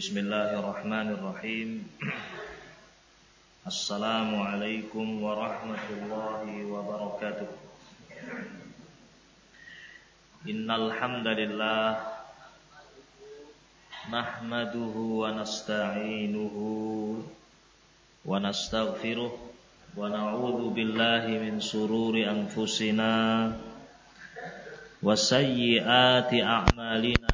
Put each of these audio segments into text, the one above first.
Bismillahirrahmanirrahim. Assalamualaikum warahmatullahi wabarakatuh. Innal hamdalillah nahmaduhu wa nasta'inuhu wa nastaghfiruh wa na'udzu billahi min sururi anfusina wa sayyiati a'malina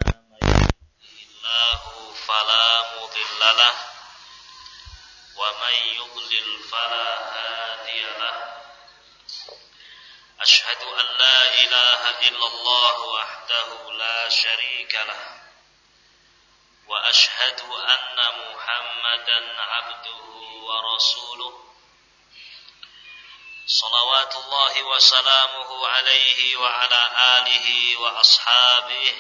إله إلا الله وحده لا شريك له. وأشهد أن محمدا عبده ورسوله. صلوات الله وسلامه عليه وعلى آله وأصحابه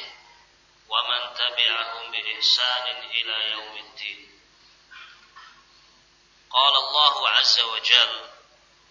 ومن تبعهم بإحسان إلى يوم الدين. قال الله عز وجل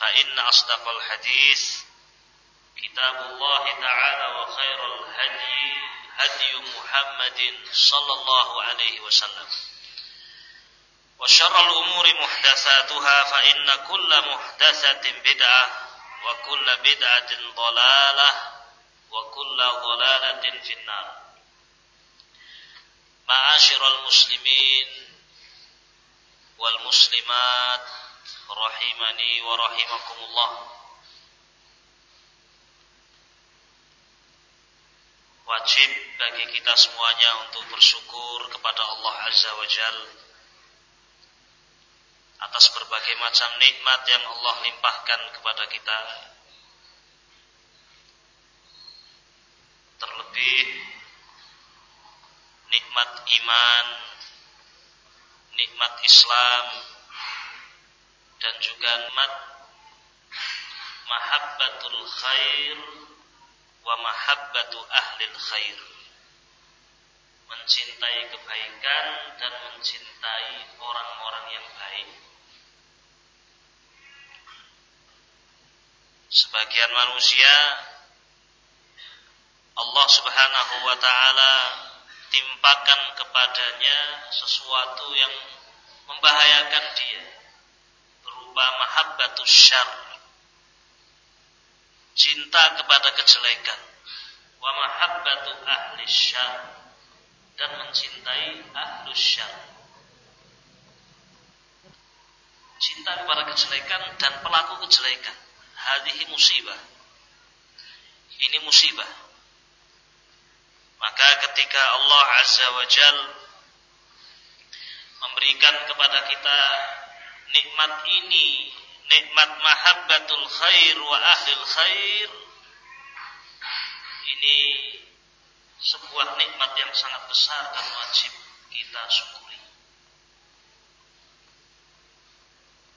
فإن أصدق الحديث كتاب الله تعالى وخير الهدي هدي محمد صلى الله عليه وسلم. وشر الأمور محدثاتها فإن كل محدثة بدعة وكل بدعة ضلالة وكل ضلالة في النار. معاشر المسلمين والمسلمات rahimani wa rahimakumullah Wajib bagi kita semuanya untuk bersyukur kepada Allah Azza wa Jal atas berbagai macam nikmat yang Allah limpahkan kepada kita. Terlebih nikmat iman, nikmat Islam, dan juga mat mahabbatul khair wa mahabbatu ahlil khair. Mencintai kebaikan dan mencintai orang-orang yang baik. Sebagian manusia Allah Subhanahu wa taala timpakan kepadanya sesuatu yang membahayakan dia berupa mahabbatus syar cinta kepada kejelekan. Wa mahabbatu ahli syar dan mencintai ahli syar cinta kepada kejelekan dan pelaku kejelekan. Hadhihi musibah. Ini musibah. Maka ketika Allah azza wa jal memberikan kepada kita nikmat ini nikmat mahabbatul khair wa ahlil khair ini sebuah nikmat yang sangat besar dan wajib kita syukuri.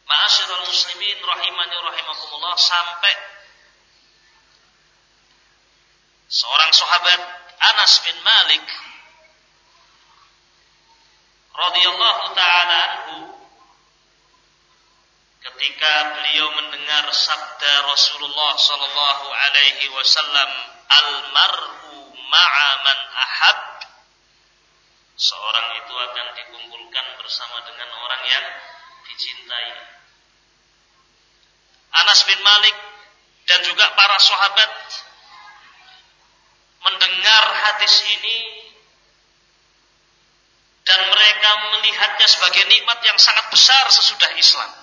Ma'asyiral muslimin rahimani rahimakumullah sampai seorang sahabat Anas bin Malik radhiyallahu taala anhu ketika beliau mendengar sabda Rasulullah sallallahu alaihi wasallam almar'u ma'a man ahab seorang itu akan dikumpulkan bersama dengan orang yang dicintai. Anas bin Malik dan juga para sahabat mendengar hadis ini dan mereka melihatnya sebagai nikmat yang sangat besar sesudah Islam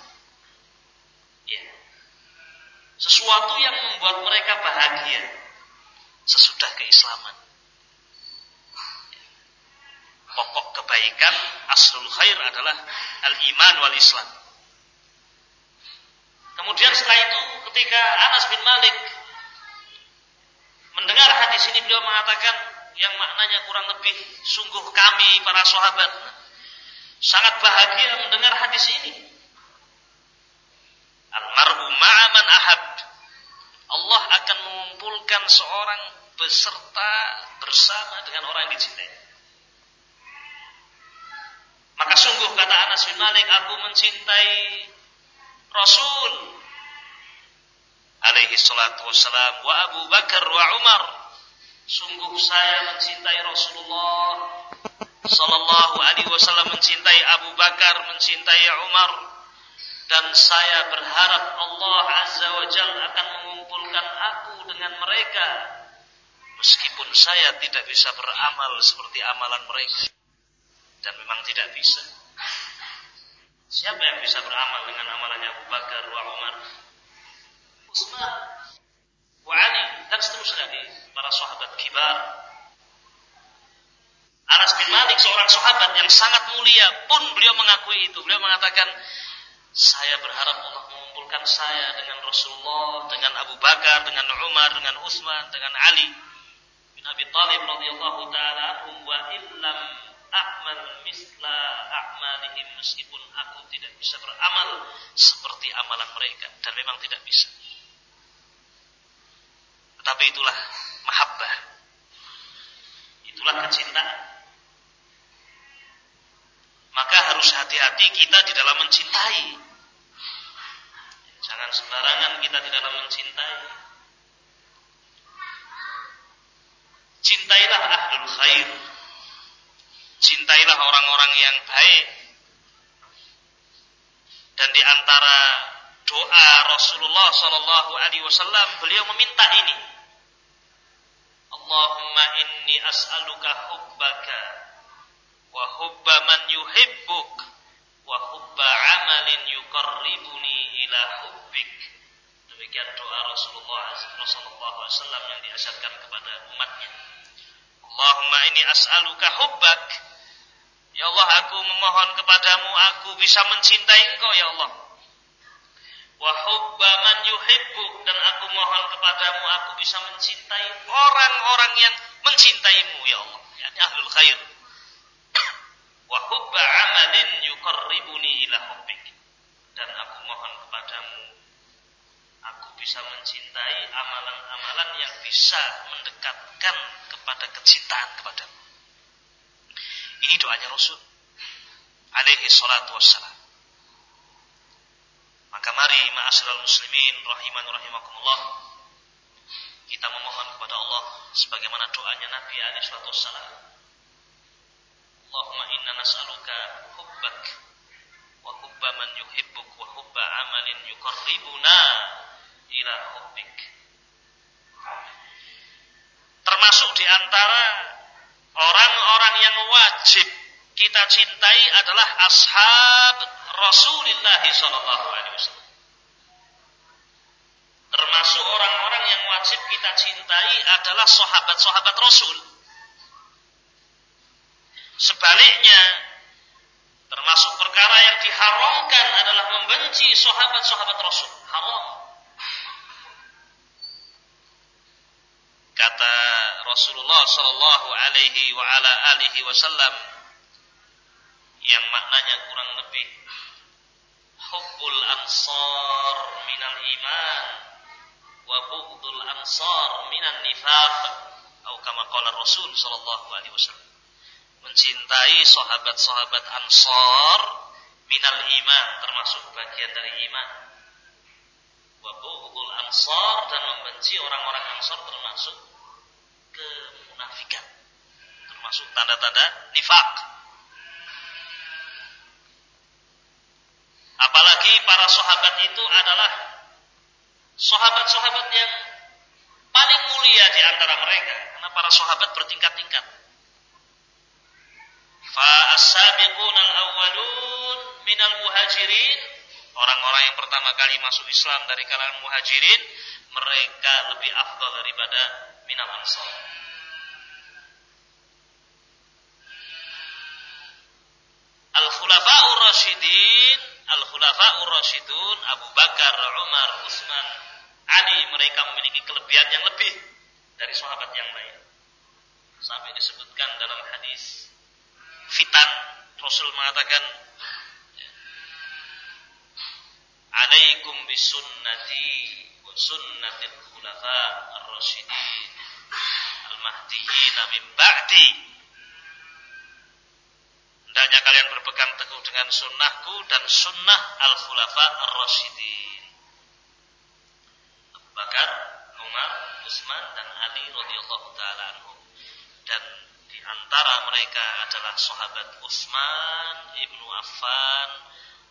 sesuatu yang membuat mereka bahagia sesudah keislaman. Pokok kebaikan aslul khair adalah al-iman wal Islam. Kemudian setelah itu ketika Anas bin Malik mendengar hadis ini beliau mengatakan yang maknanya kurang lebih sungguh kami para sahabat sangat bahagia mendengar hadis ini. Almarhum ma'aman ahab. Allah akan mengumpulkan seorang beserta bersama dengan orang yang dicintai. Maka sungguh kata Anas bin Malik, aku mencintai Rasul alaihi salatu wassalam wa Abu Bakar wa Umar. Sungguh saya mencintai Rasulullah sallallahu alaihi wasallam mencintai Abu Bakar, mencintai Umar dan saya berharap Allah azza wa jalla akan mengumpulkan aku dengan mereka. Meskipun saya tidak bisa beramal seperti amalan mereka. Dan memang tidak bisa. Siapa yang bisa beramal dengan amalannya Abu Bakar wa Umar? Utsman wa Ali dan seterusnya. Di para sahabat kibar. Anas bin Malik seorang sahabat yang sangat mulia pun beliau mengakui itu. Beliau mengatakan saya berharap Allah mengumpulkan saya dengan Rasulullah, dengan Abu Bakar, dengan Umar, dengan Utsman, dengan Ali bin Abi Thalib radhiyallahu taala wa illam a'mal misla a'malihim meskipun aku tidak bisa beramal seperti amalan mereka dan memang tidak bisa. Tetapi itulah mahabbah. Itulah kecintaan. Maka harus hati-hati kita di dalam mencintai. Jangan sembarangan kita di dalam mencintai. Cintailah ahlul khair. Cintailah orang-orang yang baik. Dan di antara doa Rasulullah sallallahu alaihi wasallam beliau meminta ini. Allahumma inni as'aluka hubbaka wa hubba man yuhibbuk wa hubba amalin yuqarribuni ila hubbik. Demikian doa Rasulullah SAW yang diajarkan kepada umatnya. Allahumma ini as'aluka hubbak. Ya Allah, aku memohon kepadamu, aku bisa mencintai engkau ya Allah. Wa hubba man yuhibbuk dan aku mohon kepadamu, aku bisa mencintai orang-orang yang mencintaimu ya Allah. Yani ahlul khair. Hubba amalin yuqarribuni ila hubbik. Dan aku mohon kepadamu, aku bisa mencintai amalan-amalan yang bisa mendekatkan kepada kecintaan kepadamu. Ini doanya Rasul alaihi salatu wassalam. Maka mari ma'asyiral muslimin rahiman rahimakumullah kita memohon kepada Allah sebagaimana doanya Nabi alaihi salatu wassalam. Allahumma inna nas'aluka hubbak wa hubba man yuhibbuk wa hubba amalin yuqarribuna ila hubbik. Termasuk di antara orang-orang yang wajib kita cintai adalah ashab Rasulullah sallallahu alaihi wasallam. Termasuk orang-orang yang wajib kita cintai adalah sahabat-sahabat Rasul. Sebaliknya, termasuk perkara yang diharamkan adalah membenci sahabat-sahabat Rasul. Haram. Kata Rasulullah sallallahu alaihi wa ala alihi wasallam yang maknanya kurang lebih hubbul ansar minal iman wa bughdul ansar minan nifaq atau kama qala Rasul sallallahu alaihi wasallam mencintai sahabat-sahabat ansar minal iman termasuk bagian dari iman. Wa bughdul ansar dan membenci orang-orang ansar termasuk kemunafikan. Termasuk tanda-tanda nifak. Apalagi para sahabat itu adalah sahabat-sahabat yang paling mulia di antara mereka. Karena para sahabat bertingkat-tingkat as-sabiqun al-awwalun minal muhajirin orang-orang yang pertama kali masuk Islam dari kalangan muhajirin mereka lebih afdal daripada minal ansar Al-Khulafa'ur Rasyidin Al-Khulafa'ur Rasyidun Abu Bakar, Umar, Utsman, Ali mereka memiliki kelebihan yang lebih dari sahabat yang lain. Sampai disebutkan dalam hadis fitan. Rasul mengatakan Alaikum bisunnati wa sunnatil khulafa ar-rasyidin al-mahdiyyin min ba'di. Hendaknya kalian berpegang teguh dengan sunnahku dan sunnah al-khulafa ar-rasyidin. Abu Bakar, Umar, Utsman dan Ali radhiyallahu taala anhum. Dan di antara mereka adalah sahabat Utsman ibnu Affan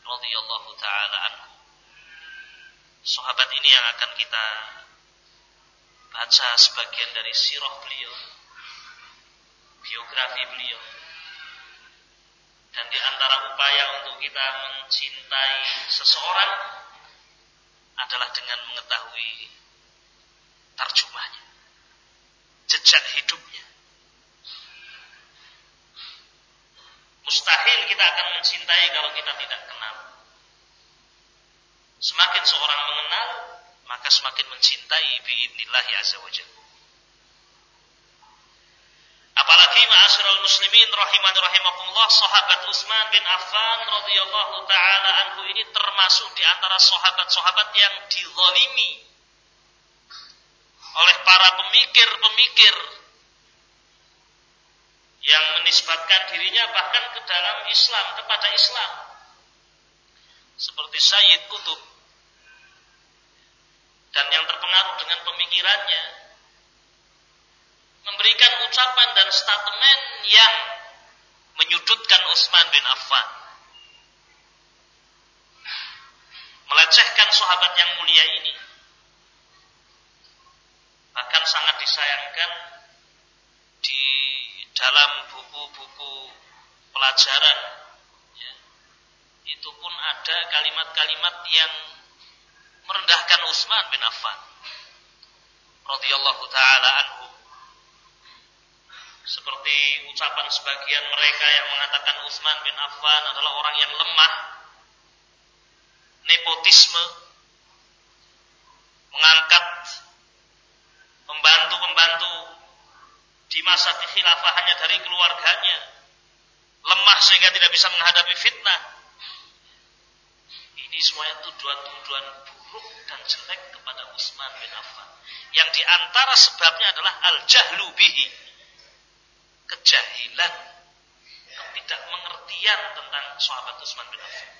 radhiyallahu taala anhu. Sahabat ini yang akan kita baca sebagian dari sirah beliau, biografi beliau. Dan di antara upaya untuk kita mencintai seseorang adalah dengan mengetahui terjemahnya, jejak hidupnya. Mustahil kita akan mencintai kalau kita tidak kenal. Semakin seorang mengenal, maka semakin mencintai biidnillahi azza wa Apalagi ma'asyiral muslimin rahimani rahimakumullah sahabat Utsman bin Affan radhiyallahu taala anhu ini termasuk di antara sahabat-sahabat yang dizalimi oleh para pemikir-pemikir yang menisbatkan dirinya bahkan ke dalam Islam, kepada Islam. Seperti Sayyid Kutub. Dan yang terpengaruh dengan pemikirannya. Memberikan ucapan dan statement yang menyudutkan Utsman bin Affan. Melecehkan sahabat yang mulia ini. Bahkan sangat disayangkan di dalam buku-buku pelajaran ya, itu pun ada kalimat-kalimat yang merendahkan Utsman bin Affan radhiyallahu taala anhu. Seperti ucapan sebagian mereka yang mengatakan Utsman bin Affan adalah orang yang lemah nepotisme mengangkat pembantu-pembantu di masa khilafah dari keluarganya. Lemah sehingga tidak bisa menghadapi fitnah. Ini semuanya tuduhan-tuduhan buruk dan jelek kepada Utsman bin Affan. Yang di antara sebabnya adalah al-jahlu bihi. Kejahilan. Tidak mengertian tentang sahabat Utsman bin Affan.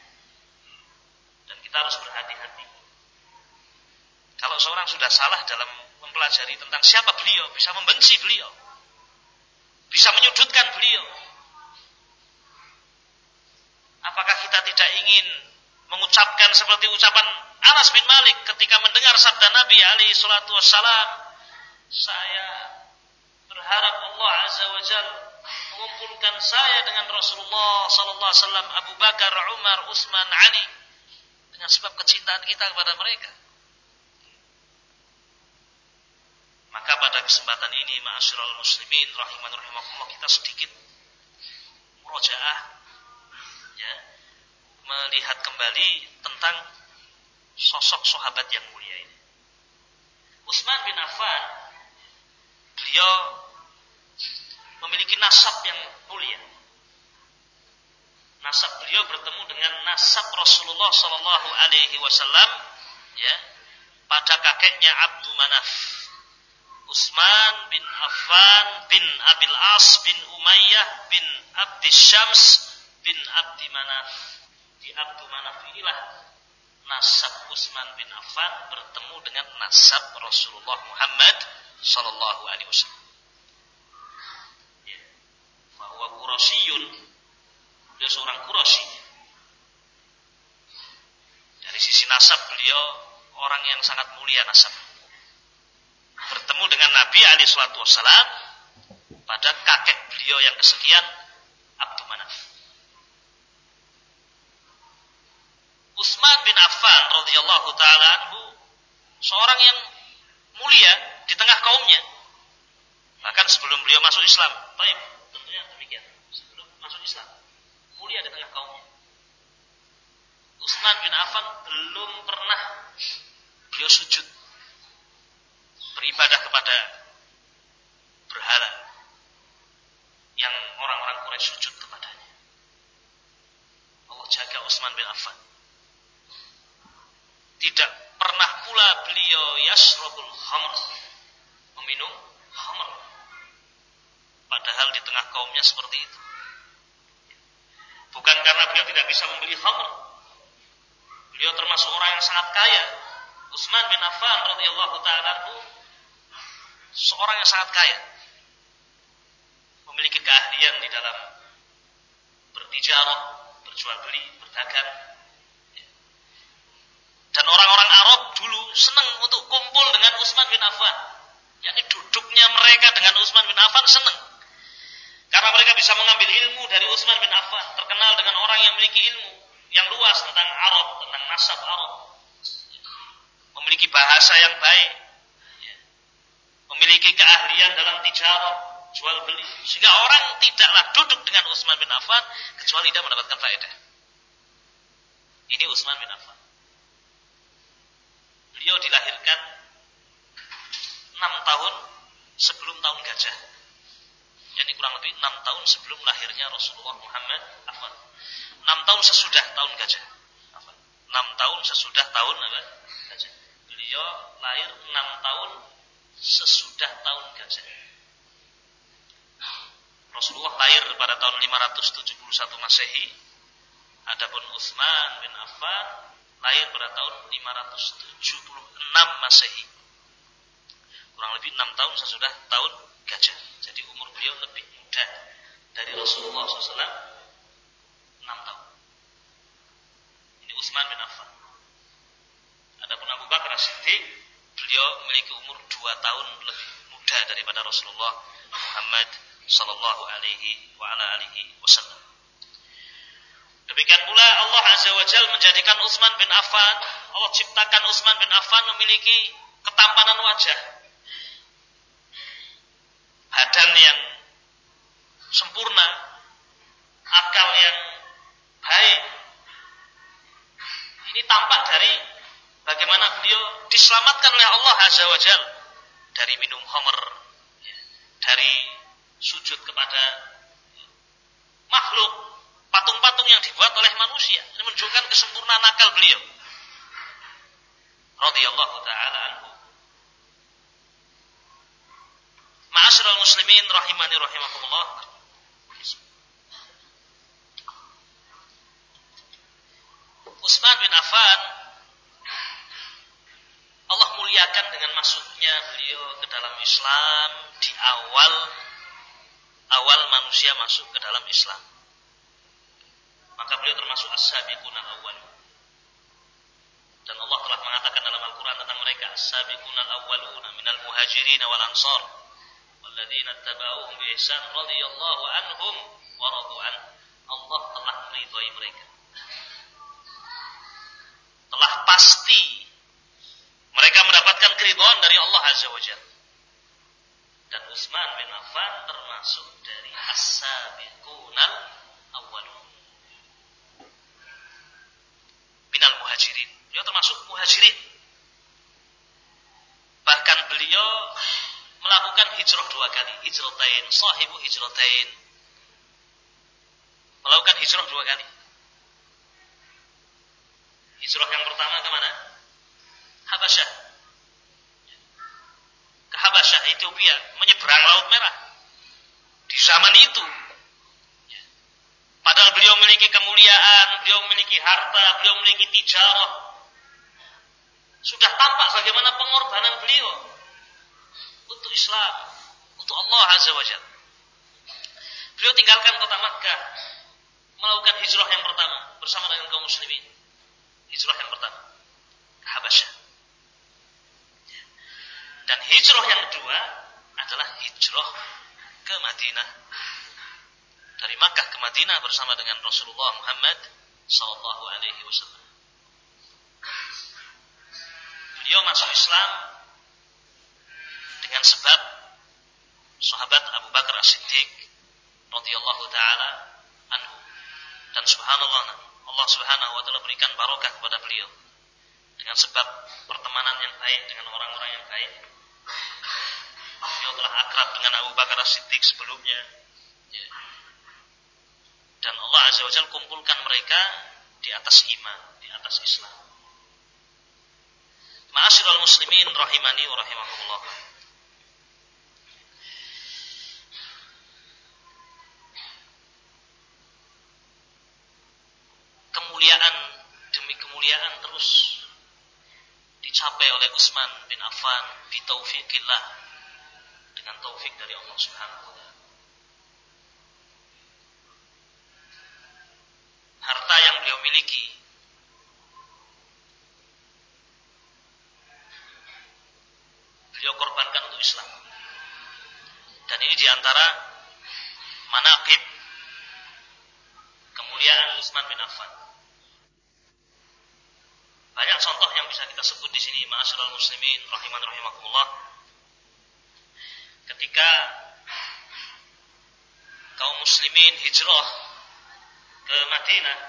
Dan kita harus berhati-hati. Kalau seorang sudah salah dalam mempelajari tentang siapa beliau bisa membenci beliau bisa menyudutkan beliau. Apakah kita tidak ingin mengucapkan seperti ucapan Anas bin Malik ketika mendengar sabda Nabi alaihi salatu wassalam, saya berharap Allah azza wa jal mengumpulkan saya dengan Rasulullah sallallahu alaihi wasallam, Abu Bakar, Umar, Utsman, Ali dengan sebab kecintaan kita kepada mereka. Maka pada kesempatan ini ma'asyiral muslimin rahiman rahimakumullah kita sedikit murojaah ya melihat kembali tentang sosok sahabat yang mulia ini. Utsman bin Affan beliau memiliki nasab yang mulia. Nasab beliau bertemu dengan nasab Rasulullah Shallallahu Alaihi Wasallam, ya, pada kakeknya Abdul Manaf Utsman bin Affan bin Abil As bin Umayyah bin Abdi Syams bin Abdi Manaf. Di Abdu Manaf inilah nasab Utsman bin Affan bertemu dengan nasab Rasulullah Muhammad sallallahu alaihi wasallam. Ya. Bahwa Qurasyyun dia seorang Quraisy. Dari sisi nasab beliau orang yang sangat mulia nasabnya bertemu dengan Nabi Ali Shallallahu Wasallam pada kakek beliau yang kesekian Abdul Manaf. Utsman bin Affan radhiyallahu taala anhu seorang yang mulia di tengah kaumnya. Bahkan sebelum beliau masuk Islam. Baik, tentunya demikian. Sebelum masuk Islam, mulia di tengah kaumnya. Utsman bin Affan belum pernah beliau sujud beribadah kepada berhala yang orang-orang Quraisy sujud kepadanya. Allah jaga Utsman bin Affan. Tidak pernah pula beliau yasrabul khamr meminum khamr padahal di tengah kaumnya seperti itu bukan karena beliau tidak bisa membeli khamr beliau termasuk orang yang sangat kaya Utsman bin Affan radhiyallahu taala seorang yang sangat kaya memiliki keahlian di dalam bertijarah berjual beli berdagang dan orang-orang Arab dulu senang untuk kumpul dengan Utsman bin Affan. yakni duduknya mereka dengan Utsman bin Affan senang. Karena mereka bisa mengambil ilmu dari Utsman bin Affan, terkenal dengan orang yang memiliki ilmu yang luas tentang Arab, tentang nasab Arab. Memiliki bahasa yang baik. Memiliki keahlian dalam tijarah, jual beli. Sehingga orang tidaklah duduk dengan Utsman bin Affan kecuali dia mendapatkan faedah. Ini Utsman bin Affan. Beliau dilahirkan enam tahun sebelum tahun gajah. Yani kurang lebih enam tahun sebelum lahirnya Rasulullah Muhammad apa? Enam tahun sesudah tahun gajah. Enam tahun sesudah tahun apa? Gajah. Beliau lahir enam tahun sesudah tahun gajah. Rasulullah lahir pada tahun 571 Masehi. Adapun Utsman bin Affan lahir pada tahun 576 Masehi. Kurang lebih 6 tahun sesudah tahun gajah. Jadi umur beliau lebih muda dari Rasulullah SAW 6 tahun. Ini Utsman bin Affan. Adapun Abu Bakar As-Siddiq, beliau memiliki umur 2 tahun lebih muda daripada Rasulullah Muhammad sallallahu alaihi wasallam. Demikian pula Allah Azza wa Jal menjadikan Utsman bin Affan, Allah ciptakan Utsman bin Affan memiliki ketampanan wajah. Badan yang sempurna, akal yang baik. Ini tampak dari bagaimana beliau diselamatkan oleh Allah Azza wa Jal dari minum homer, dari sujud kepada makhluk patung-patung yang dibuat oleh manusia. Ini menunjukkan kesempurnaan akal beliau. Radhiyallahu taala anhu. Ma'asyiral muslimin rahimani rahimakumullah. Utsman bin Affan Allah muliakan dengan masuknya beliau ke dalam Islam di awal awal manusia masuk ke dalam Islam maka beliau termasuk as-sabiqun al-awwal. Dan Allah telah mengatakan dalam Al-Qur'an tentang mereka as-sabiqun al-awwalun minal muhajirin wal ansar walladzina tabauhum bi ihsan radhiyallahu anhum wa an. Allah telah meridhai mereka. Telah pasti mereka mendapatkan keridhaan dari Allah Azza wa Jalla. Dan Utsman bin Affan termasuk dari as-sabiqunal awwalun. minal muhajirin. Beliau termasuk muhajirin. Bahkan beliau melakukan hijrah dua kali. Hijratain, sahibu hijratain. Melakukan hijrah dua kali. Hijrah yang pertama ke mana? Habasyah. Ke Habasyah, Ethiopia. Menyeberang Laut Merah. Di zaman itu Padahal beliau memiliki kemuliaan, beliau memiliki harta, beliau memiliki tijarah. Sudah tampak bagaimana pengorbanan beliau untuk Islam, untuk Allah Azza wa Jalla. Beliau tinggalkan kota Makkah, melakukan hijrah yang pertama bersama dengan kaum muslimin. Hijrah yang pertama ke Habasyah. Hijrah yang kedua adalah hijrah ke Madinah dari Makkah ke Madinah bersama dengan Rasulullah Muhammad sallallahu alaihi wasallam. beliau masuk Islam dengan sebab sahabat Abu Bakar As-Siddiq radhiyallahu taala anhu. Dan subhanallah Allah Subhanahu wa taala berikan barokah kepada beliau dengan sebab pertemanan yang baik dengan orang-orang yang baik. Beliau telah akrab dengan Abu Bakar As-Siddiq sebelumnya. Ya. Dan Allah Azza wa Jalla kumpulkan mereka di atas iman, di atas Islam. Ma'asyiral muslimin rahimani wa rahimakumullah. Kemuliaan demi kemuliaan terus dicapai oleh Utsman bin Affan bi taufiqillah dengan taufik dari Allah Subhanahu wa. Harta yang beliau miliki beliau korbankan untuk Islam. Dan ini di antara manaqib kemuliaan Utsman bin Affan. Banyak contoh yang bisa kita sebut di sini, ma'asyiral muslimin rahiman rahimakumullah. Ketika kaum muslimin hijrah ke Madinah,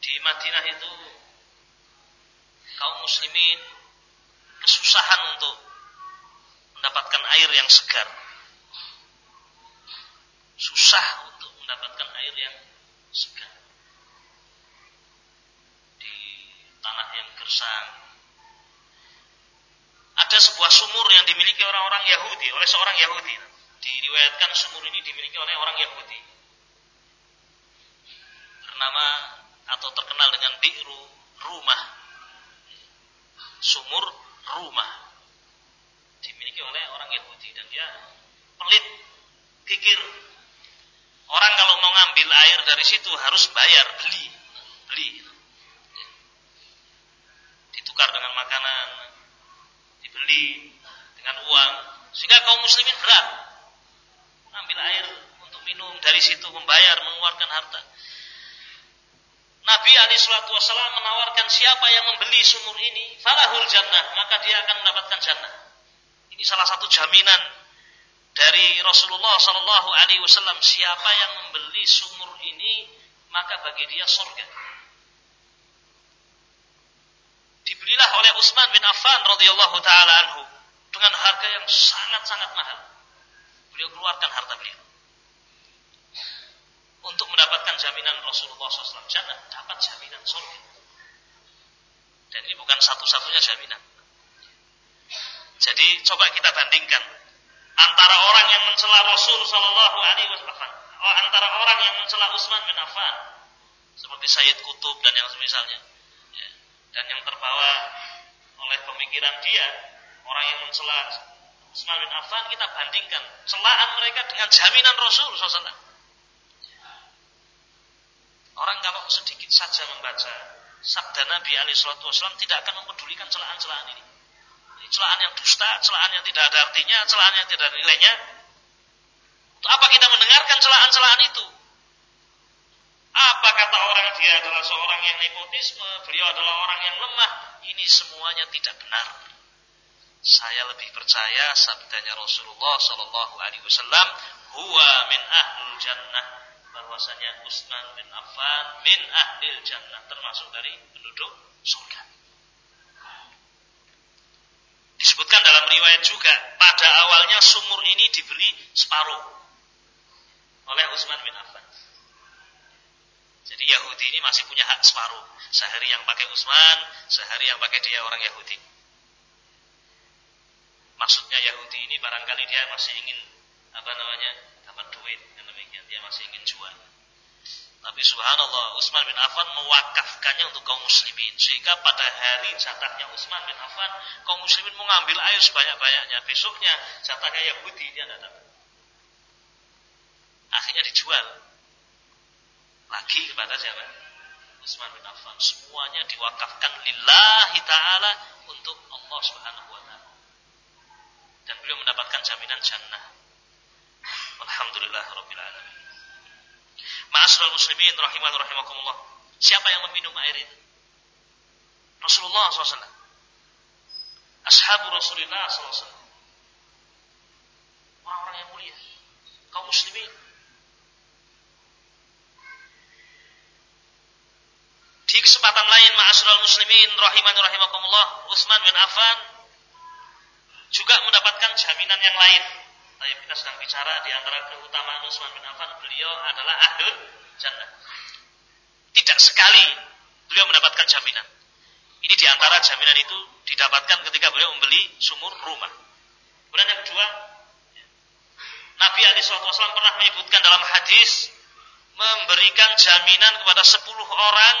di Madinah itu kaum muslimin kesusahan untuk mendapatkan air yang segar. Susah untuk mendapatkan air yang segar. tanah yang gersang. Ada sebuah sumur yang dimiliki orang-orang Yahudi, oleh seorang Yahudi. Diriwayatkan sumur ini dimiliki oleh orang Yahudi. Bernama atau terkenal dengan Bi'ru Rumah. Sumur Rumah. Dimiliki oleh orang Yahudi dan dia pelit, pikir. Orang kalau mau ngambil air dari situ harus bayar, beli, beli ditukar dengan makanan, dibeli dengan uang, sehingga kaum muslimin berat ambil air untuk minum dari situ membayar mengeluarkan harta. Nabi Ali Shallallahu Wasallam menawarkan siapa yang membeli sumur ini, falahul jannah, maka dia akan mendapatkan jannah. Ini salah satu jaminan dari Rasulullah Shallallahu Alaihi Wasallam. Siapa yang membeli sumur ini, maka bagi dia surga dibelilah oleh Utsman bin Affan radhiyallahu taala anhu dengan harga yang sangat-sangat mahal. Beliau keluarkan harta beliau untuk mendapatkan jaminan Rasulullah SAW. Jangan dapat jaminan surga. Dan ini bukan satu-satunya jaminan. Jadi coba kita bandingkan antara orang yang mencela Rasul Shallallahu Alaihi Wasallam, oh, antara orang yang mencela Utsman bin Affan, seperti Sayyid Kutub dan yang semisalnya dan yang terbawa oleh pemikiran dia orang yang mencela Utsman bin Affan kita bandingkan celaan mereka dengan jaminan Rasul SAW. Orang kalau sedikit saja membaca sabda Nabi alaihi wasallam tidak akan mempedulikan celaan-celaan ini. Ini celaan yang dusta, celaan yang tidak ada artinya, celaan yang tidak ada nilainya. Untuk apa kita mendengarkan celaan-celaan itu? Apa kata orang dia adalah seorang yang nepotisme, beliau adalah orang yang lemah. Ini semuanya tidak benar. Saya lebih percaya sabdanya Rasulullah Sallallahu Alaihi Wasallam, huwa min ahlul jannah, bahwasanya Utsman bin Affan min ahlil jannah, termasuk dari penduduk surga. Disebutkan dalam riwayat juga, pada awalnya sumur ini diberi separuh oleh Utsman bin Affan. Jadi Yahudi ini masih punya hak separuh. Sehari yang pakai Utsman, sehari yang pakai dia orang Yahudi. Maksudnya Yahudi ini barangkali dia masih ingin apa namanya dapat duit dan demikian dia masih ingin jual. Tapi subhanallah Utsman bin Affan mewakafkannya untuk kaum muslimin sehingga pada hari jatahnya Utsman bin Affan kaum muslimin mengambil air sebanyak-banyaknya. Besoknya jatahnya Yahudi dia dapat. Akhirnya dijual lagi kepada siapa? Utsman bin Affan. Semuanya diwakafkan lillahi taala untuk Allah Subhanahu wa taala. Dan beliau mendapatkan jaminan jannah. Alhamdulillah rabbil alamin. Ma'asyiral muslimin rahiman rahimakumullah. Siapa yang meminum air itu? Rasulullah SAW. Ashabu Rasulullah SAW. Orang-orang yang mulia. Kaum muslimin. Kesempatan lain ma'asyiral muslimin rahimani rahimakumullah Utsman bin Affan juga mendapatkan jaminan yang lain. Tapi kita sedang bicara di antara keutamaan Utsman bin Affan, beliau adalah ahlul jannah. Tidak sekali beliau mendapatkan jaminan. Ini di antara jaminan itu didapatkan ketika beliau membeli sumur rumah. Kemudian yang kedua, Nabi Ali Wasallam pernah menyebutkan dalam hadis memberikan jaminan kepada 10 orang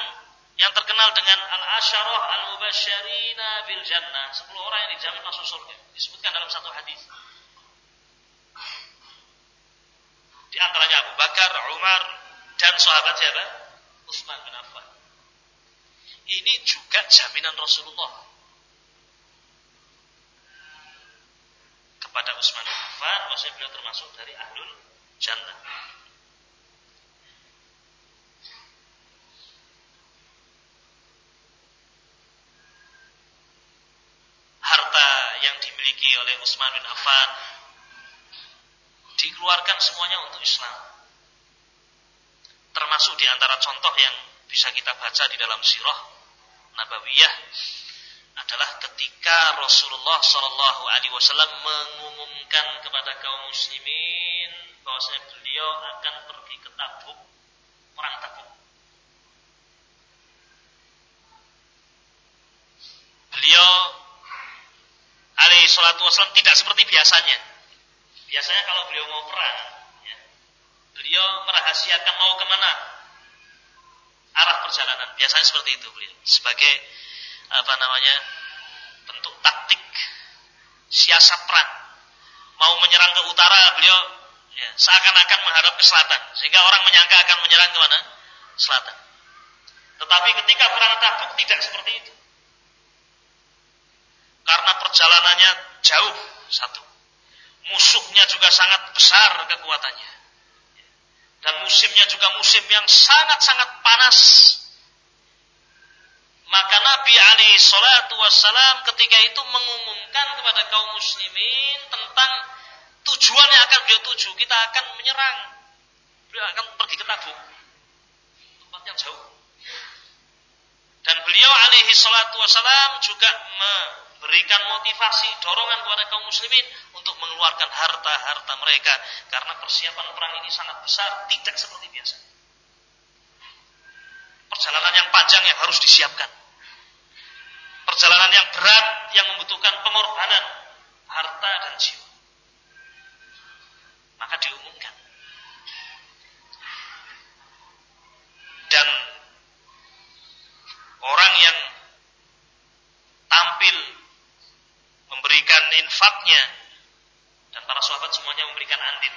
yang terkenal dengan al-asyarah al-mubasyarina bil jannah. 10 orang yang dijamin masuk surga. Disebutkan dalam satu hadis. Di antaranya Abu Bakar, Umar, dan sahabat siapa? Utsman bin Affan. Ini juga jaminan Rasulullah kepada Utsman bin Affan bahwa beliau termasuk dari ahlul jannah. Harta yang dimiliki oleh Bin Affan dikeluarkan semuanya untuk Islam. Termasuk di antara contoh yang bisa kita baca di dalam sirah Nabawiyah adalah ketika Rasulullah Shallallahu Alaihi Wasallam mengumumkan kepada kaum muslimin bahwa beliau akan pergi ke Tabuk, perang Tabuk. Beliau alaihi salatu wasallam tidak seperti biasanya. Biasanya kalau beliau mau perang, ya, beliau merahasiakan mau ke mana arah perjalanan. Biasanya seperti itu beliau sebagai apa namanya bentuk taktik siasat perang. Mau menyerang ke utara, beliau ya, seakan-akan menghadap ke selatan, sehingga orang menyangka akan menyerang ke mana? Selatan. Tetapi ketika perang Tabuk tidak seperti itu. Karena perjalanannya jauh satu. Musuhnya juga sangat besar kekuatannya. Dan musimnya juga musim yang sangat-sangat panas maka Nabi Ali Shallallahu Wasallam ketika itu mengumumkan kepada kaum muslimin tentang tujuan yang akan beliau tuju. Kita akan menyerang. Beliau akan pergi ke Tabuk. Tempat yang jauh. Dan beliau alaihi salatu wasalam juga memberikan motivasi, dorongan kepada kaum muslimin untuk mengeluarkan harta-harta mereka. Karena persiapan perang ini sangat besar, tidak seperti biasa perjalanan yang panjang yang harus disiapkan. Perjalanan yang berat yang membutuhkan pengorbanan harta dan jiwa. Maka diumumkan. Dan orang yang tampil memberikan infaknya dan para sahabat semuanya memberikan andil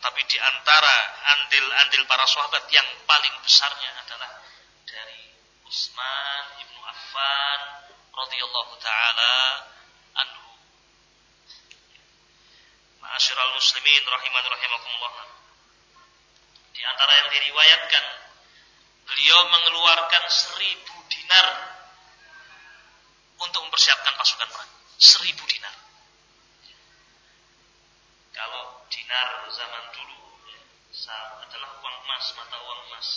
tetapi di antara andil-andil para sahabat yang paling besarnya adalah dari Utsman ibnu Affan radhiyallahu taala anhu. Ma'asyiral muslimin rahiman rahimakumullah. Di antara yang diriwayatkan beliau mengeluarkan seribu dinar untuk mempersiapkan pasukan perang. Seribu dinar. Kalau dinar zaman dulu ya, adalah uang emas, mata uang emas.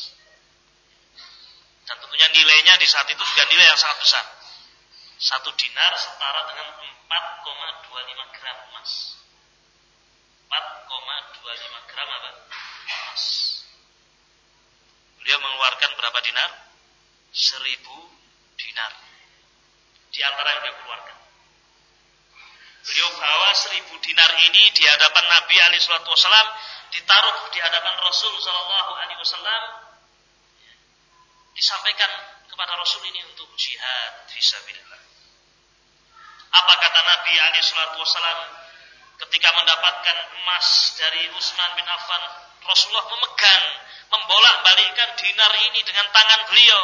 Dan tentunya nilainya di saat itu juga nilai yang sangat besar. Satu dinar setara dengan 4,25 gram emas. 4,25 gram apa? Emas. Beliau mengeluarkan berapa dinar? Seribu dinar. Di antara yang beliau keluarkan. Beliau bawa seribu dinar ini di hadapan Nabi Ali Shallallahu Wasallam, ditaruh di hadapan Rasul Shallallahu Alaihi Wasallam, disampaikan kepada Rasul ini untuk jihad fisabilillah. Apa kata Nabi Ali Shallallahu Wasallam ketika mendapatkan emas dari Utsman bin Affan? Rasulullah memegang, membolak-balikkan dinar ini dengan tangan beliau.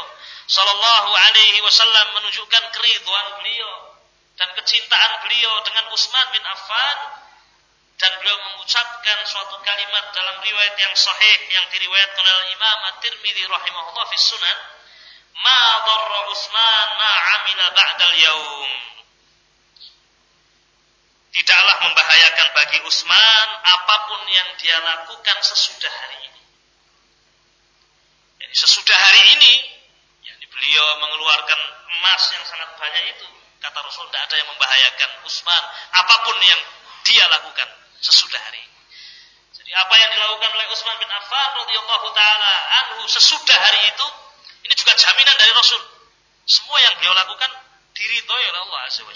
Sallallahu Alaihi Wasallam menunjukkan keriduan beliau dan kecintaan beliau dengan Utsman bin Affan dan beliau mengucapkan suatu kalimat dalam riwayat yang sahih yang diriwayatkan oleh Imam At-Tirmidzi rahimahullah fi Sunan ma dharra Utsman ma amila ba'dal yaum. Tidaklah membahayakan bagi Utsman apa pun yang dia lakukan sesudah hari ini. Jadi sesudah hari ini, beliau mengeluarkan emas yang sangat banyak itu, kata Rasul tidak ada yang membahayakan Utsman apa pun yang dia lakukan sesudah hari ini. Jadi apa yang dilakukan oleh Utsman bin Affan radhiyallahu taala anhu sesudah hari itu ini juga jaminan dari Rasul. Semua yang beliau lakukan diridhoi oleh Allah Azza.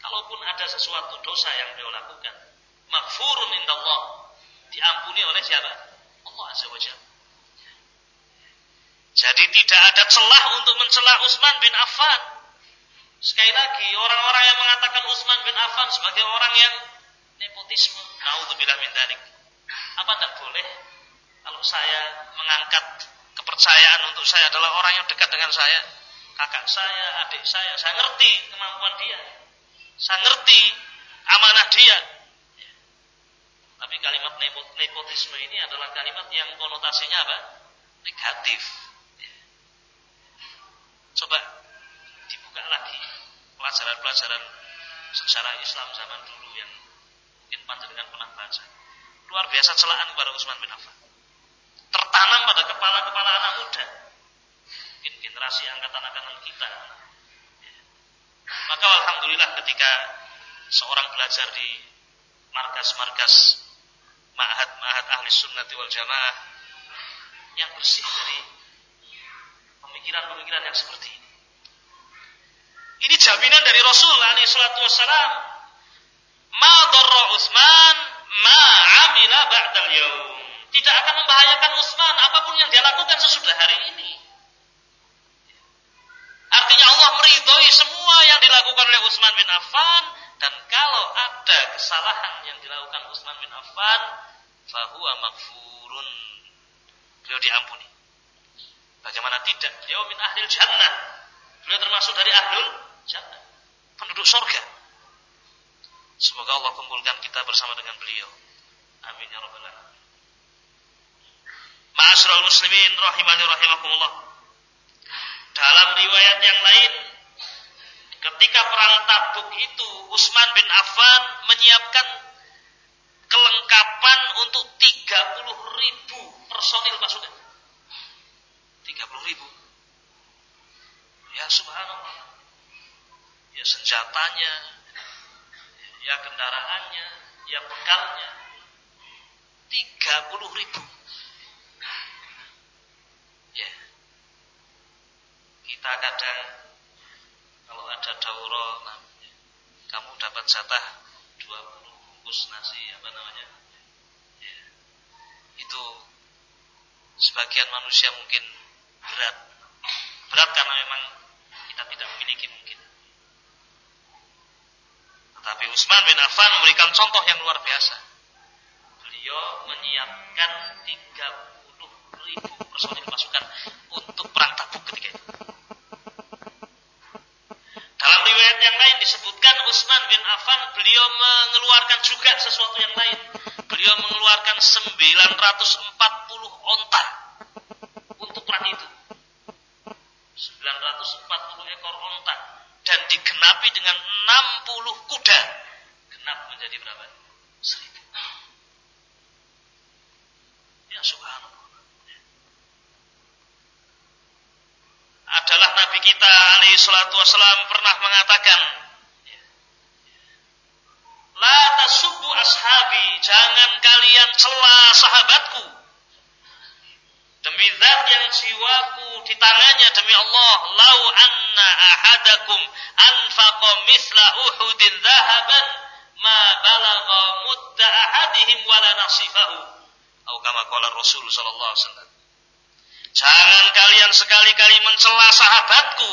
Kalaupun ada sesuatu dosa yang beliau lakukan, maghfurun indallah, diampuni oleh siapa? Allah Azza wa Jalla. Jadi tidak ada celah untuk mencela Utsman bin Affan. Sekali lagi, orang-orang yang mengatakan Utsman bin Affan sebagai orang yang nepotisme, naudzubillah min dzalik. Apa tidak boleh kalau saya mengangkat kepercayaan untuk saya adalah orang yang dekat dengan saya, kakak saya, adik saya, saya ngerti kemampuan dia, saya ngerti amanah dia. Tapi kalimat nepotisme ini adalah kalimat yang konotasinya apa? Negatif. Coba dibuka lagi pelajaran-pelajaran sejarah Islam zaman dulu yang mungkin panjenengan pernah baca. Luar biasa celaan kepada Utsman bin Affan tertanam pada kepala-kepala anak muda. Mungkin generasi angkatan-angkatan kita. Maka alhamdulillah ketika seorang belajar di markas-markas ma'had-ma'had ahli sunnati wal jamaah yang bersih dari pemikiran-pemikiran yang seperti ini. Ini jaminan dari Rasul alaihi salatu wassalam. Ma darra Utsman ma amila ba'dal yaum tidak akan membahayakan Utsman apa pun yang dia lakukan sesudah hari ini. Artinya Allah meridhoi semua yang dilakukan oleh Utsman bin Affan dan kalau ada kesalahan yang dilakukan Utsman bin Affan, fahuwa maghfurun. Beliau diampuni. Bagaimana tidak? Beliau min ahlil jannah. Beliau termasuk dari ahlul jannah. Penduduk surga. Semoga Allah kumpulkan kita bersama dengan beliau. Amin ya rabbal alamin. Ma'asyiral muslimin rahimani rahimakumullah. Dalam riwayat yang lain ketika perang Tabuk itu Utsman bin Affan menyiapkan kelengkapan untuk 30 ribu personil pasukan. 30 ribu. Ya subhanallah. Ya senjatanya, ya kendaraannya, ya bekalnya. 30 ribu. Ya. Kita kadang kalau ada daurah, nah, kamu dapat jatah 20 bungkus nasi apa namanya? Ya. Itu sebagian manusia mungkin berat. Berat karena memang kita tidak memiliki mungkin. Tetapi Utsman bin Affan memberikan contoh yang luar biasa. Beliau menyiapkan 30 ribu personil pasukan untuk perang Tabuk ketika itu. Dalam riwayat yang lain disebutkan Utsman bin Affan beliau mengeluarkan juga sesuatu yang lain. Beliau mengeluarkan 940 onta untuk perang itu. 940 ekor onta dan digenapi dengan 60 kuda. Genap menjadi berapa? 1000. Ya subhanallah. adalah Nabi kita alaihi salatu wasalam pernah mengatakan La tasubbu ashabi jangan kalian cela sahabatku demi zat yang jiwaku di tangannya demi Allah lau anna ahadakum anfaqa misla uhudin dhahaban ma balagha mudda ahadihim wala nasifahu atau kama qala Rasul sallallahu alaihi wasallam Jangan kalian sekali-kali mencela sahabatku.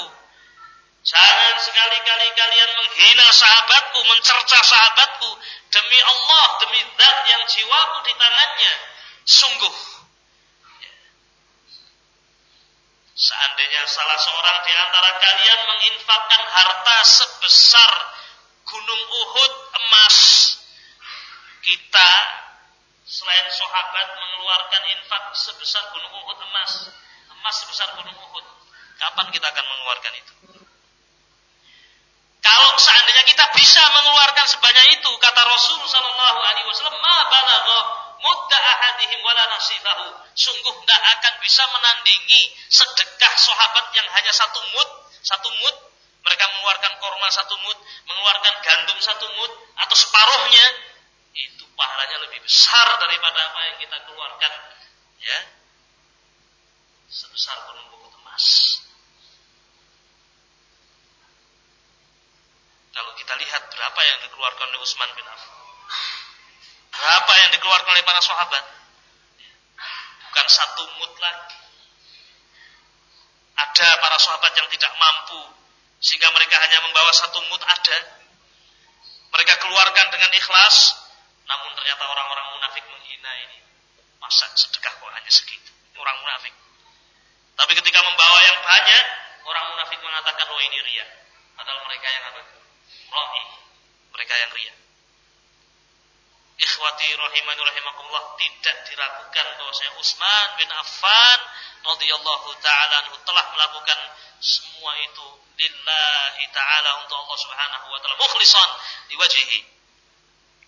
Jangan sekali-kali kalian menghina sahabatku, mencerca sahabatku. Demi Allah, demi zat yang jiwaku di tangannya. Sungguh. Seandainya salah seorang di antara kalian menginfakkan harta sebesar gunung Uhud emas, kita selain sahabat mengeluarkan infak sebesar gunung Uhud emas, emas sebesar gunung Uhud. Kapan kita akan mengeluarkan itu? Kalau seandainya kita bisa mengeluarkan sebanyak itu, kata Rasul Shallallahu Alaihi Wasallam, ma balagha mudda ahadihim wala nasifahu. Sungguh tidak akan bisa menandingi sedekah sahabat yang hanya satu mud, satu mud. Mereka mengeluarkan korma satu mud, mengeluarkan gandum satu mud, atau separuhnya. Itu pahalanya lebih besar daripada apa yang kita keluarkan. Ya, sebesar bukit emas. Kalau kita lihat berapa yang dikeluarkan oleh Utsman bin Affan. Berapa yang dikeluarkan oleh para sahabat? Bukan satu mut lagi. Ada para sahabat yang tidak mampu sehingga mereka hanya membawa satu mut ada. Mereka keluarkan dengan ikhlas, namun ternyata orang-orang munafik menghina ini. Masa sedekah kok hanya segitu? Orang munafik. Tapi ketika membawa yang banyak, orang munafik mengatakan, oh ini ria. Padahal mereka yang apa? Ra'i. Mereka yang ria. Ikhwati rahimani rahimakumullah tidak diragukan bahwasanya Utsman bin Affan radhiyallahu taala telah melakukan semua itu lillahi taala untuk Allah Subhanahu wa taala mukhlishan diwajihi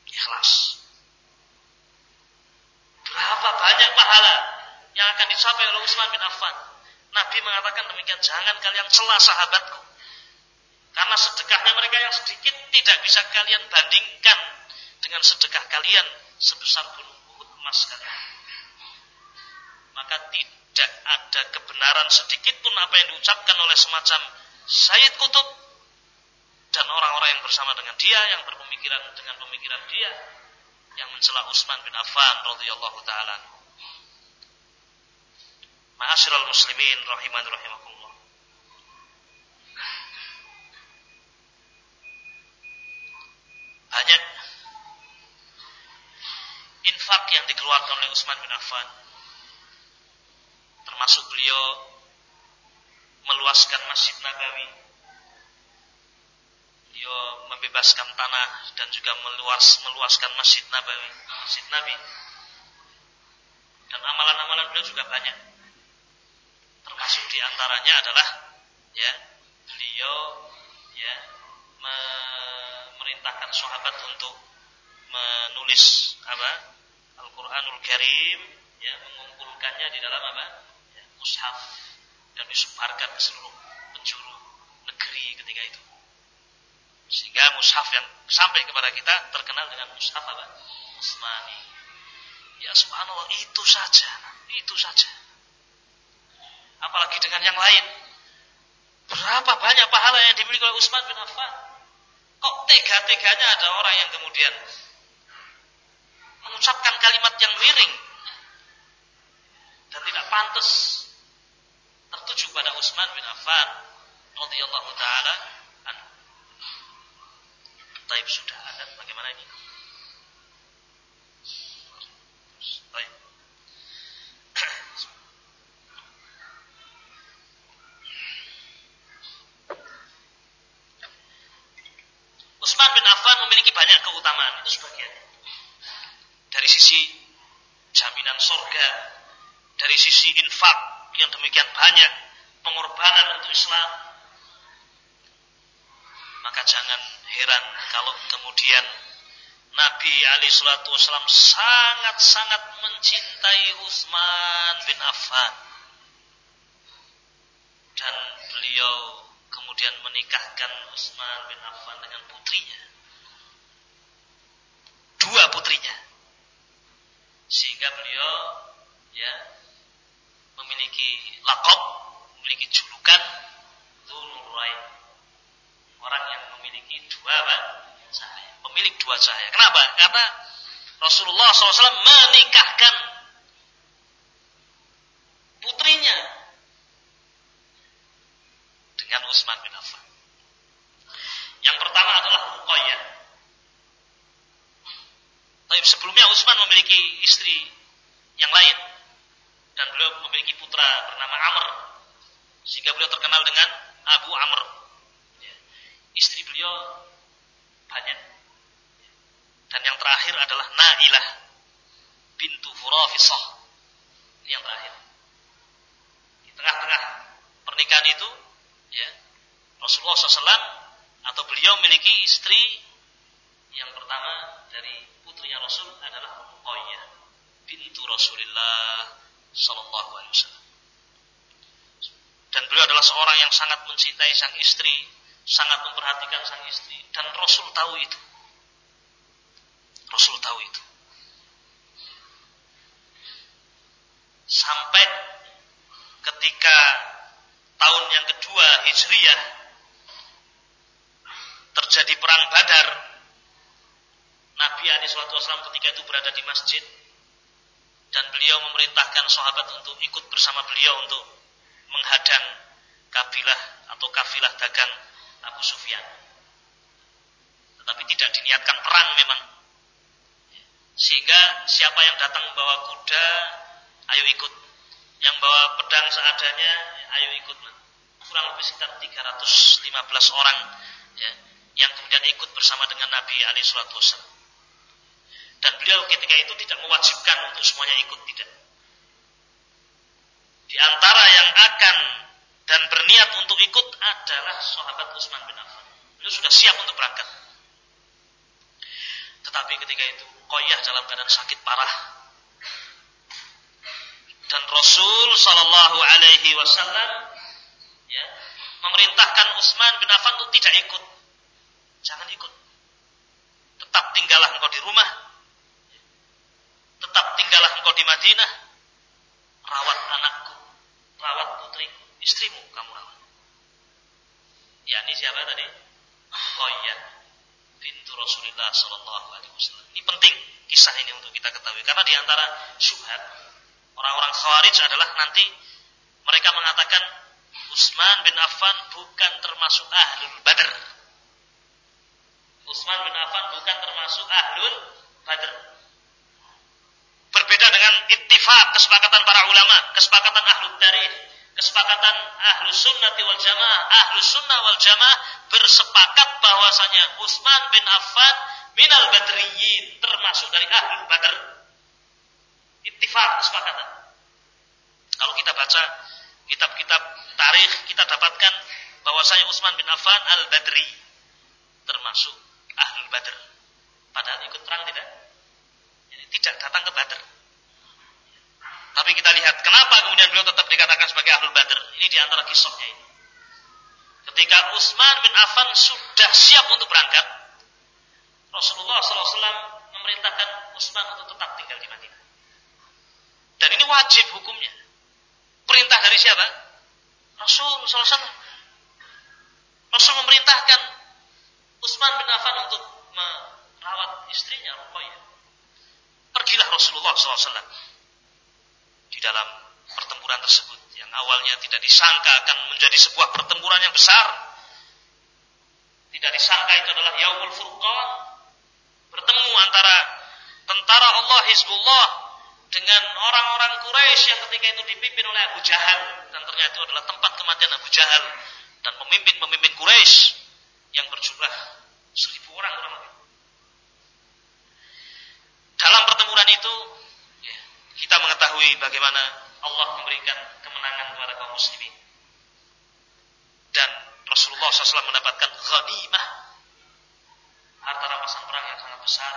ikhlas. Berapa banyak pahala yang akan dicapai oleh Utsman bin Affan? Nabi mengatakan demikian, jangan kalian celah sahabatku. Karena sedekahnya mereka yang sedikit tidak bisa kalian bandingkan dengan sedekah kalian sebesar gunung Uhud emas kalian. Maka tidak ada kebenaran sedikit pun apa yang diucapkan oleh semacam Sayyid Kutub dan orang-orang yang bersama dengan dia yang berpemikiran dengan pemikiran dia yang mencela Utsman bin Affan radhiyallahu taala Ma'asyiral muslimin rahiman rahimakumullah. Banyak infak yang dikeluarkan oleh Utsman bin Affan. Termasuk beliau meluaskan Masjid Nabawi. Beliau membebaskan tanah dan juga meluas meluaskan Masjid Nabawi, Masjid Nabi. Dan amalan-amalan beliau juga banyak termasuk di antaranya adalah ya beliau ya memerintahkan sahabat untuk menulis apa Al-Qur'anul Karim ya mengumpulkannya di dalam apa mushaf dan disebarkan ke seluruh penjuru negeri ketika itu. Sehingga mushaf yang sampai kepada kita terkenal dengan mushaf apa? Usmani. Ya subhanallah itu saja. Itu saja. Apalagi dengan yang lain. Berapa banyak pahala yang dimiliki oleh Utsman bin Affan? Kok tega-teganya ada orang yang kemudian mengucapkan kalimat yang miring. Dan tidak pantas tertuju pada Utsman bin Affan radhiyallahu taala. Taib sudah ada bagaimana ini? Taib. Utsman bin Affan memiliki banyak keutamaan itu sebagian. Dari sisi jaminan surga, dari sisi infak yang demikian banyak, pengorbanan untuk Islam. Maka jangan heran kalau kemudian Nabi Ali Shallallahu Wasallam sangat-sangat mencintai Utsman bin Affan dan beliau kemudian menikahkan Utsman bin Affan dengan putrinya. Dua putrinya. Sehingga beliau ya memiliki lakop, memiliki julukan Dzulnurain. Orang yang memiliki dua cahaya. Pemilik dua cahaya. Kenapa? Karena Rasulullah SAW menikahkan putrinya dengan Utsman bin Affan. Yang pertama adalah Ruqayyah. Tapi sebelumnya Utsman memiliki istri yang lain memiliki putra bernama Amr sehingga beliau terkenal dengan Abu Amr. Ya. Istri beliau banyak. Dan yang terakhir adalah Nailah bintu Furafisah. Ini yang terakhir. Di tengah-tengah pernikahan itu SAW atau beliau memiliki istri yang pertama dari putrinya Rasul adalah Ruqayyah bintu Rasulullah Sallallahu Alaihi Wasallam. Dan beliau adalah seorang yang sangat mencintai sang istri, sangat memperhatikan sang istri, dan Rasul tahu itu. Rasul tahu itu. Sampai ketika tahun yang kedua Hijriyah terjadi perang Badar. Nabi Ali Wasallam ketika itu berada di masjid dan beliau memerintahkan sahabat untuk ikut bersama beliau untuk menghadang kabilah atau kafilah dagang Abu Sufyan. Tetapi tidak diniatkan perang memang. Sehingga siapa yang datang membawa kuda, ayo ikut. Yang bawa pedang seadanya, ayo ikut. Kurang lebih sekitar 315 orang ya, yang kemudian ikut bersama dengan Nabi Ali Wasallam. Dan beliau ketika itu tidak mewajibkan untuk semuanya ikut, tidak. Di antara yang akan dan berniat untuk ikut adalah sahabat Utsman bin Affan. Beliau sudah siap untuk berangkat. Tetapi ketika itu Qoyah dalam keadaan sakit parah. Dan Rasul Shallallahu Alaihi Wasallam ya, memerintahkan Utsman bin Affan untuk tidak ikut. Jangan ikut. Tetap tinggallah engkau di rumah. Tetap tinggallah engkau di Madinah. Rawat anakku rawat putriku, istrimu kamu rawat. Ya ini siapa tadi? Iya, pintu Rasulullah Sallallahu Alaihi Wasallam. Ini penting kisah ini untuk kita ketahui karena di antara syubhat orang-orang Khawarij adalah nanti mereka mengatakan Utsman bin Affan bukan termasuk ahlul Badr. Utsman bin Affan bukan termasuk ahlul Badr. Berbeda dengan ittifaq kesepakatan para ulama, kesepakatan ahlu tarikh, kesepakatan ahlu sunnati wal jamaah. Ahlu sunnah wal jamaah bersepakat bahwasanya Utsman bin Affan minal badriyin, termasuk dari ahlu badr. Ittifaq kesepakatan. Kalau kita baca kitab-kitab tarikh, kita dapatkan bahwasanya Utsman bin Affan al-Badri termasuk ahlu badr. Padahal ikut perang tidak? Tidak datang ke Badr. Tapi kita lihat kenapa kemudian beliau tetap dikatakan sebagai ahlul Badr. Ini di antara kisahnya ini. Ketika Utsman bin Affan sudah siap untuk berangkat, Rasulullah SAW memerintahkan Utsman untuk tetap tinggal di Madinah. Dan ini wajib hukumnya. Perintah dari siapa? Rasul SAW. Rasul memerintahkan Utsman bin Affan untuk merawat istrinya Ruqayyah. Pergilah Rasulullah SAW di dalam pertempuran tersebut yang awalnya tidak disangka akan menjadi sebuah pertempuran yang besar. Tidak disangka itu adalah Yaumul Furqan. Bertemu antara tentara Allah Hizbullah dengan orang-orang Quraisy yang ketika itu dipimpin oleh Abu Jahal dan ternyata itu adalah tempat kematian Abu Jahal dan pemimpin-pemimpin Quraisy yang berjumlah seribu orang kurang lebih. Dalam pertempuran itu ya, kita mengetahui bagaimana Allah memberikan kemenangan kepada kaum muslimin. Dan Rasulullah SAW mendapatkan ghanimah harta rampasan perang yang sangat besar.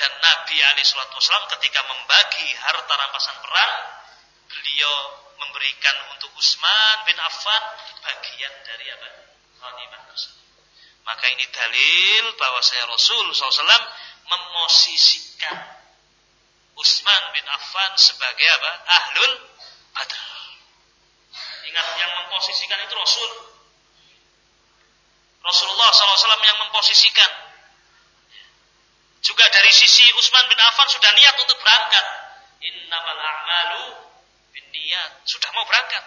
Dan Nabi Ali Wasallam ketika membagi harta rampasan perang, beliau memberikan untuk Utsman bin Affan bagian dari apa? Ghanimah tersebut. Maka ini dalil bahwa saya Rasul SAW memosisikan Utsman bin Affan sebagai apa? Ahlul Badar. Ingat yang memposisikan itu Rasul. Rasulullah SAW yang memposisikan. Juga dari sisi Utsman bin Affan sudah niat untuk berangkat. Innamal a'malu bin niat. Sudah mau berangkat.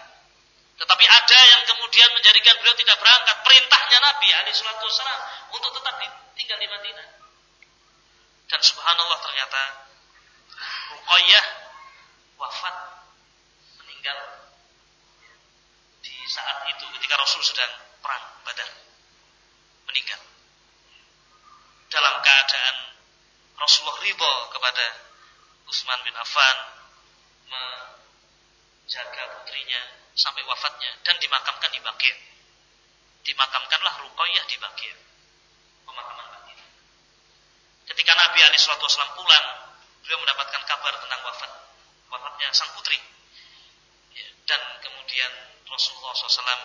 Tetapi ada yang kemudian menjadikan beliau tidak berangkat. Perintahnya Nabi alaihi wasallam untuk tetap tinggal di Madinah. Dan subhanallah ternyata Ruqayyah wafat meninggal di saat itu ketika Rasul sedang perang Badar. Meninggal. Dalam keadaan Rasulullah ridho kepada Utsman bin Affan menjaga putrinya sampai wafatnya dan dimakamkan di Baqi'. dimakamkanlah Ruqayyah di Baqi'. Ketika Nabi Ali Shallallahu Wasallam pulang, beliau mendapatkan kabar tentang wafat wafatnya sang putri. Ya, dan kemudian Rasulullah SAW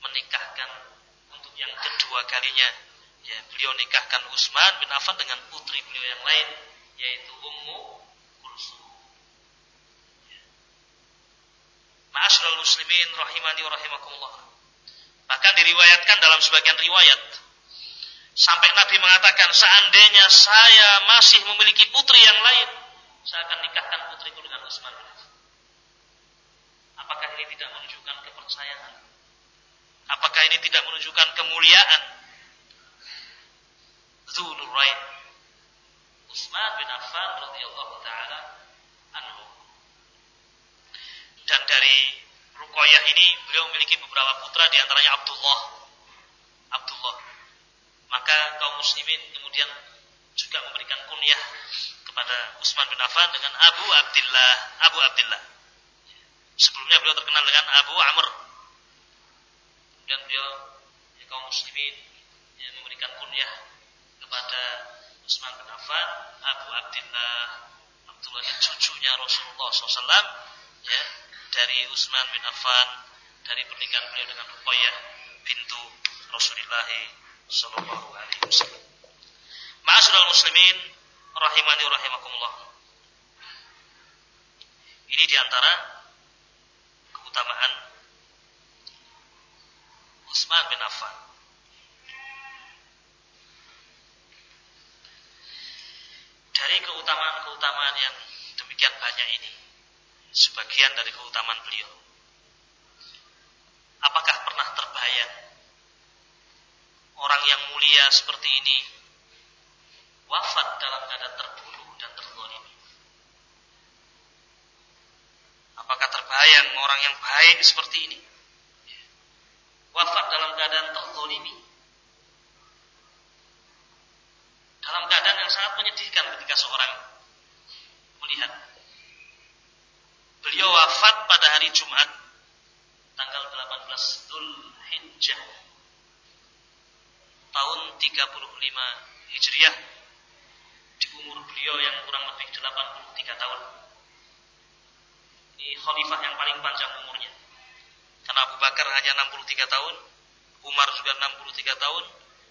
menikahkan untuk yang kedua kalinya. Ya, beliau nikahkan Utsman bin Affan dengan putri beliau yang lain, yaitu Ummu Kulsum. Ya. Ma'asyiral muslimin rahimani wa rahimakumullah. Bahkan diriwayatkan dalam sebagian riwayat sampai Nabi mengatakan seandainya saya masih memiliki putri yang lain, saya akan nikahkan putriku dengan Utsman bin Affan. Apakah ini tidak menunjukkan kepercayaan? Apakah ini tidak menunjukkan kemuliaan? Zulurain. Utsman bin Affan radhiyallahu taala anhu. Dan dari Ruqayyah ini beliau memiliki beberapa putra di antaranya Abdullah. Abdullah. Maka kaum muslimin kemudian juga memberikan kunyah kepada Utsman bin Affan dengan Abu Abdullah, Abu Abdullah. Sebelumnya beliau terkenal dengan Abu Amr. Dan beliau ya, kaum muslimin yang memberikan kunyah kepada Utsman bin Affan, Abu Abdullah, Abdullah yang cucunya Rasulullah SAW, ya, dari Utsman bin Affan, dari pernikahan beliau dengan Ruqayyah pintu Rasulullah Sallallahu Alaihi Wasallam. Ma'asyiral muslimin rahimani rahimakumullah. Ini di antara keutamaan Utsman bin Affan. Dari keutamaan-keutamaan yang demikian banyak ini, sebagian dari keutamaan beliau. Apakah pernah terbayang orang yang mulia seperti ini wafat dalam keadaan terbunuh dan terzalimi. Apakah terbayang orang yang baik seperti ini wafat dalam keadaan terzalimi? Dalam keadaan yang sangat menyedihkan ketika seorang melihat beliau wafat pada hari Jumat tanggal 18 Dhul Hijjah tahun 35 Hijriah di umur beliau yang kurang lebih 83 tahun. Ini khalifah yang paling panjang umurnya. Karena Abu Bakar hanya 63 tahun, Umar juga 63 tahun,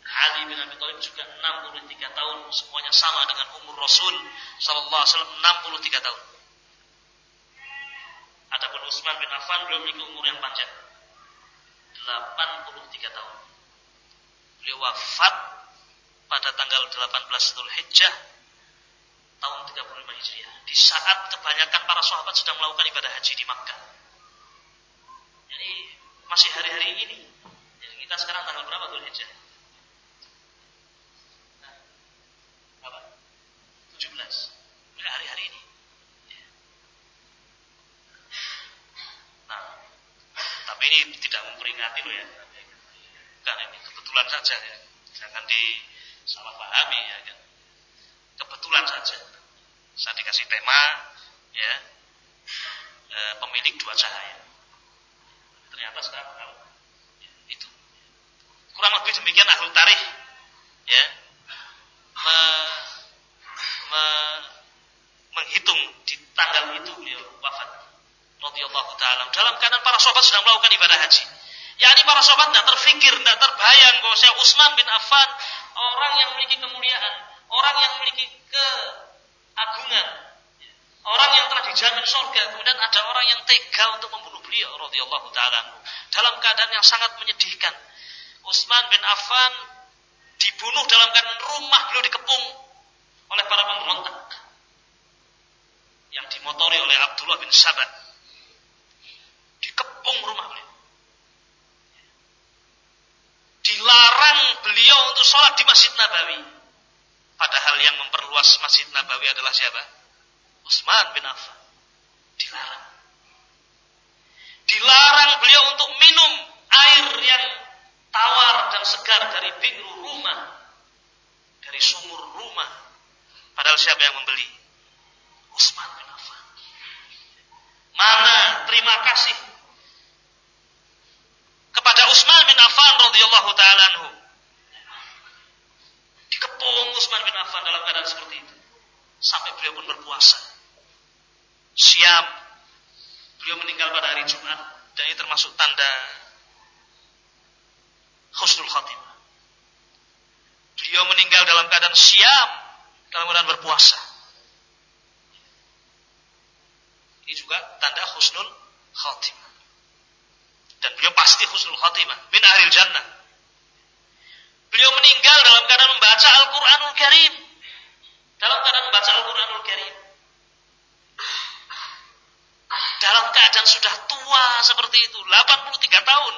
Ali bin Abi Thalib juga 63 tahun, semuanya sama dengan umur Rasul sallallahu alaihi wasallam 63 tahun. Adapun Utsman bin Affan belum memiliki umur yang panjang. 83 tahun. Beliau wafat pada tanggal 18 Zulhijjah tahun 35 Hijriah. Di saat kebanyakan para sahabat sedang melakukan ibadah haji di Makkah. Jadi masih hari-hari ini. Jadi kita sekarang tanggal berapa Hijriah? Berapa? 17. Mulai hari-hari ini. Nah, tapi ini tidak memperingati loh ya. Bukan ini kebetulan saja ya. Jangan disalahpahami ya kan? Kebetulan saja. Saya dikasih tema ya. E, pemilik dua cahaya. Ternyata sekarang ya, itu. Kurang lebih demikian ahli tarikh ya. Me, me, menghitung di tanggal itu beliau wafat radhiyallahu taala. Dalam keadaan para sahabat sedang melakukan ibadah haji yakni para sahabat tidak terfikir tidak terbayang bahwa saya Utsman bin Affan orang yang memiliki kemuliaan orang yang memiliki keagungan, orang yang telah dijamin surga, kemudian ada orang yang tega untuk membunuh beliau radhiyallahu taala dalam keadaan yang sangat menyedihkan. Utsman bin Affan dibunuh dalam keadaan rumah beliau dikepung oleh para pemberontak yang dimotori oleh Abdullah bin Sabat. Dikepung rumah beliau. Dilarang beliau untuk sholat di Masjid Nabawi. Padahal yang memperluas Masjid Nabawi adalah siapa? Utsman bin Affan. Dilarang. Dilarang beliau untuk minum air yang tawar dan segar dari biru rumah. Dari sumur rumah. Padahal siapa yang membeli? Utsman bin Affan. Mana terima kasih kepada Utsman bin Affan radhiyallahu taala anhu. Dikepung Utsman bin Affan dalam keadaan seperti itu. Sampai beliau pun berpuasa. Siap. Beliau meninggal pada hari Jumat dan ini termasuk tanda husnul khatimah. Beliau meninggal dalam keadaan siap dalam keadaan berpuasa. Ini juga tanda husnul khatimah. Dan beliau pasti husnul khatimah min ahlil jannah. Beliau meninggal dalam keadaan membaca Al-Qur'anul Karim. Dalam keadaan membaca Al-Qur'anul Karim. Dalam keadaan sudah tua seperti itu, 83 tahun.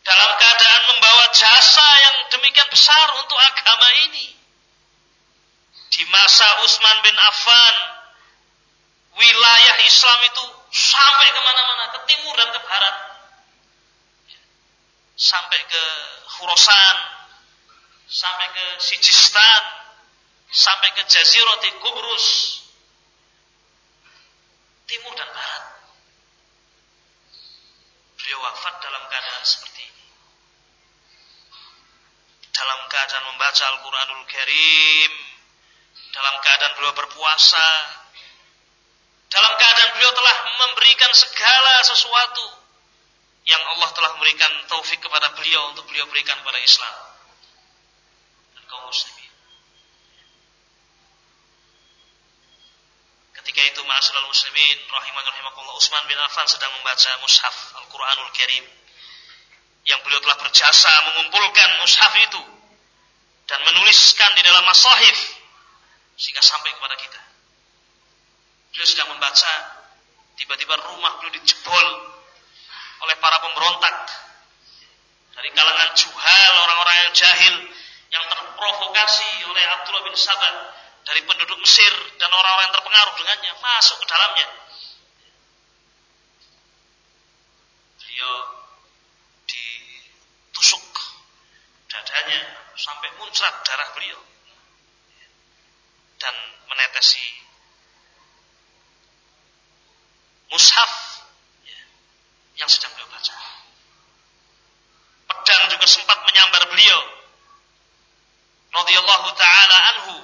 Dalam keadaan membawa jasa yang demikian besar untuk agama ini. Di masa Utsman bin Affan, wilayah Islam itu sampai ke mana-mana, ke timur dan ke barat. Sampai ke Khurasan, sampai ke Sijistan, sampai ke Jazirati Kubrus, timur dan barat. Beliau wafat dalam keadaan seperti ini. Dalam keadaan membaca Al-Quranul Karim, dalam keadaan beliau berpuasa, dalam keadaan beliau telah memberikan segala sesuatu yang Allah telah memberikan taufik kepada beliau untuk beliau berikan kepada Islam dan kaum muslimin. Ketika itu ma'asyiral muslimin rahiman rahimakumullah Utsman bin Affan sedang membaca mushaf Al-Qur'anul Karim yang beliau telah berjasa mengumpulkan mushaf itu dan menuliskan di dalam masahif sehingga sampai kepada kita. Beliau sedang membaca, tiba-tiba rumah beliau dijebol oleh para pemberontak dari kalangan juhal, orang-orang yang jahil yang terprovokasi oleh Abdullah bin Sabah dari penduduk Mesir dan orang-orang yang terpengaruh dengannya masuk ke dalamnya. Beliau ditusuk dadanya sampai muncrat darah beliau dan menetesi mushaf yang sedang beliau baca. Pedang juga sempat menyambar beliau. Radhiyallahu taala anhu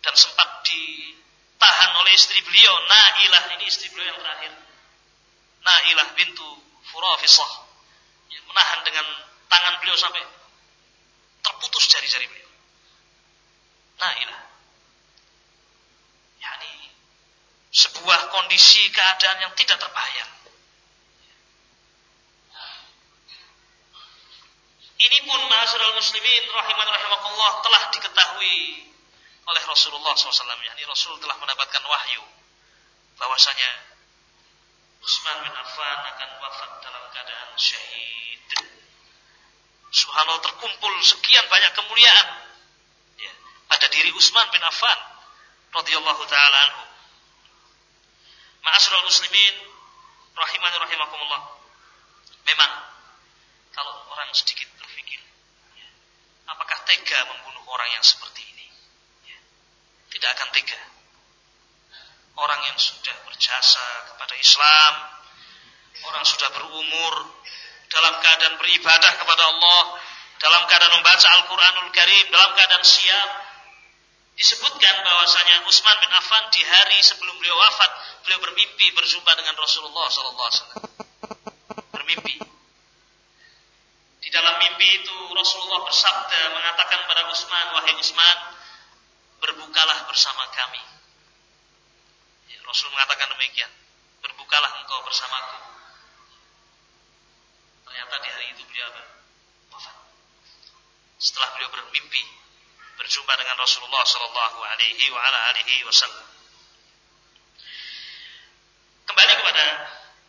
dan sempat ditahan oleh istri beliau, Nailah ini istri beliau yang terakhir. Nailah bintu Furafisah yang menahan dengan tangan beliau sampai terputus jari-jari beliau. Nailah sebuah kondisi keadaan yang tidak terbayang. Ini pun ma'asyiral muslimin rahiman rahimakumullah telah diketahui oleh Rasulullah SAW. Yani Rasul telah mendapatkan wahyu bahwasanya Utsman bin Affan akan wafat dalam keadaan syahid. Subhanallah terkumpul sekian banyak kemuliaan ya, pada diri Utsman bin Affan radhiyallahu taala anhu. Ma'asyiral muslimin rahimani rahimakumullah. Memang kalau orang sedikit berpikir, ya, apakah tega membunuh orang yang seperti ini? Ya, tidak akan tega. Orang yang sudah berjasa kepada Islam, orang sudah berumur dalam keadaan beribadah kepada Allah, dalam keadaan membaca Al-Qur'anul Karim, dalam keadaan siap disebutkan bahwasanya Utsman bin Affan di hari sebelum beliau wafat beliau bermimpi berjumpa dengan Rasulullah wasallam. Bermimpi. Di dalam mimpi itu Rasulullah bersabda mengatakan pada Utsman, "Wahai Utsman, berbukalah bersama kami." Ya, Rasul mengatakan demikian, "Berbukalah engkau bersamaku." Ternyata di hari itu beliau wafat. Setelah beliau bermimpi berjumpa dengan Rasulullah sallallahu alaihi wa ala alihi wasallam. Kembali kepada